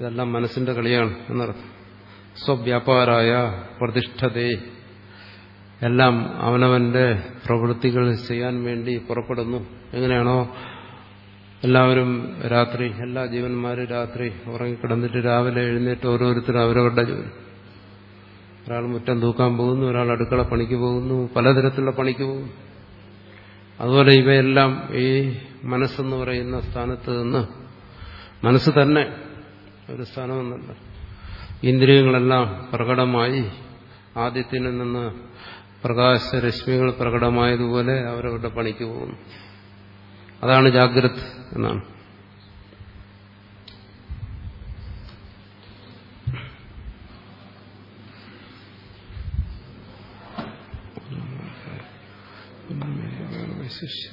ഇതെല്ലാം മനസ്സിന്റെ കളിയാണ് എന്നർത്ഥം. സ്വവ്യാപാരായ പ്രതിഷ്ഠതേ. എല്ലാം അവനവന്റെ പ്രവൃത്തികൾ ചെയ്യാൻ വേണ്ടി പുറപ്പെടുന്നു. എങ്ങനെയാണോ? എല്ലാവരും രാത്രി എല്ലാ ജീവന്മാരും രാത്രി ഉറങ്ങിക്കിടന്നിട്ട് രാവിലെ എഴുന്നേറ്റ് ഓരോരുത്തരും അവരവരുടെ ജോലി. ഒരാൾ മുറ്റം തൂക്കാൻ പോകുന്നു ഒരാൾ അടുക്കള പണിക്ക് പോകുന്നു പലതരത്തിലുള്ള പണിക്ക് പോകുന്നു. അതുപോലെ ഇവയെല്ലാം ഈ മനസ്സെന്ന് പറയുന്ന സ്ഥാനത്ത് നിന്ന് മനസ്സ് തന്നെ ഒരു സ്ഥാനമെന്നല്ല. ഇന്ദ്രിയങ്ങളെല്ലാം പ്രകടമായി ആദ്യത്തിൽ നിന്ന് പ്രകാശരശ്മികൾ പ്രകടമായതുപോലെ അവരവരുടെ പണിക്ക് പോകുന്നു. അതാണ് ജാഗ്രത് എന്നാണ്. все.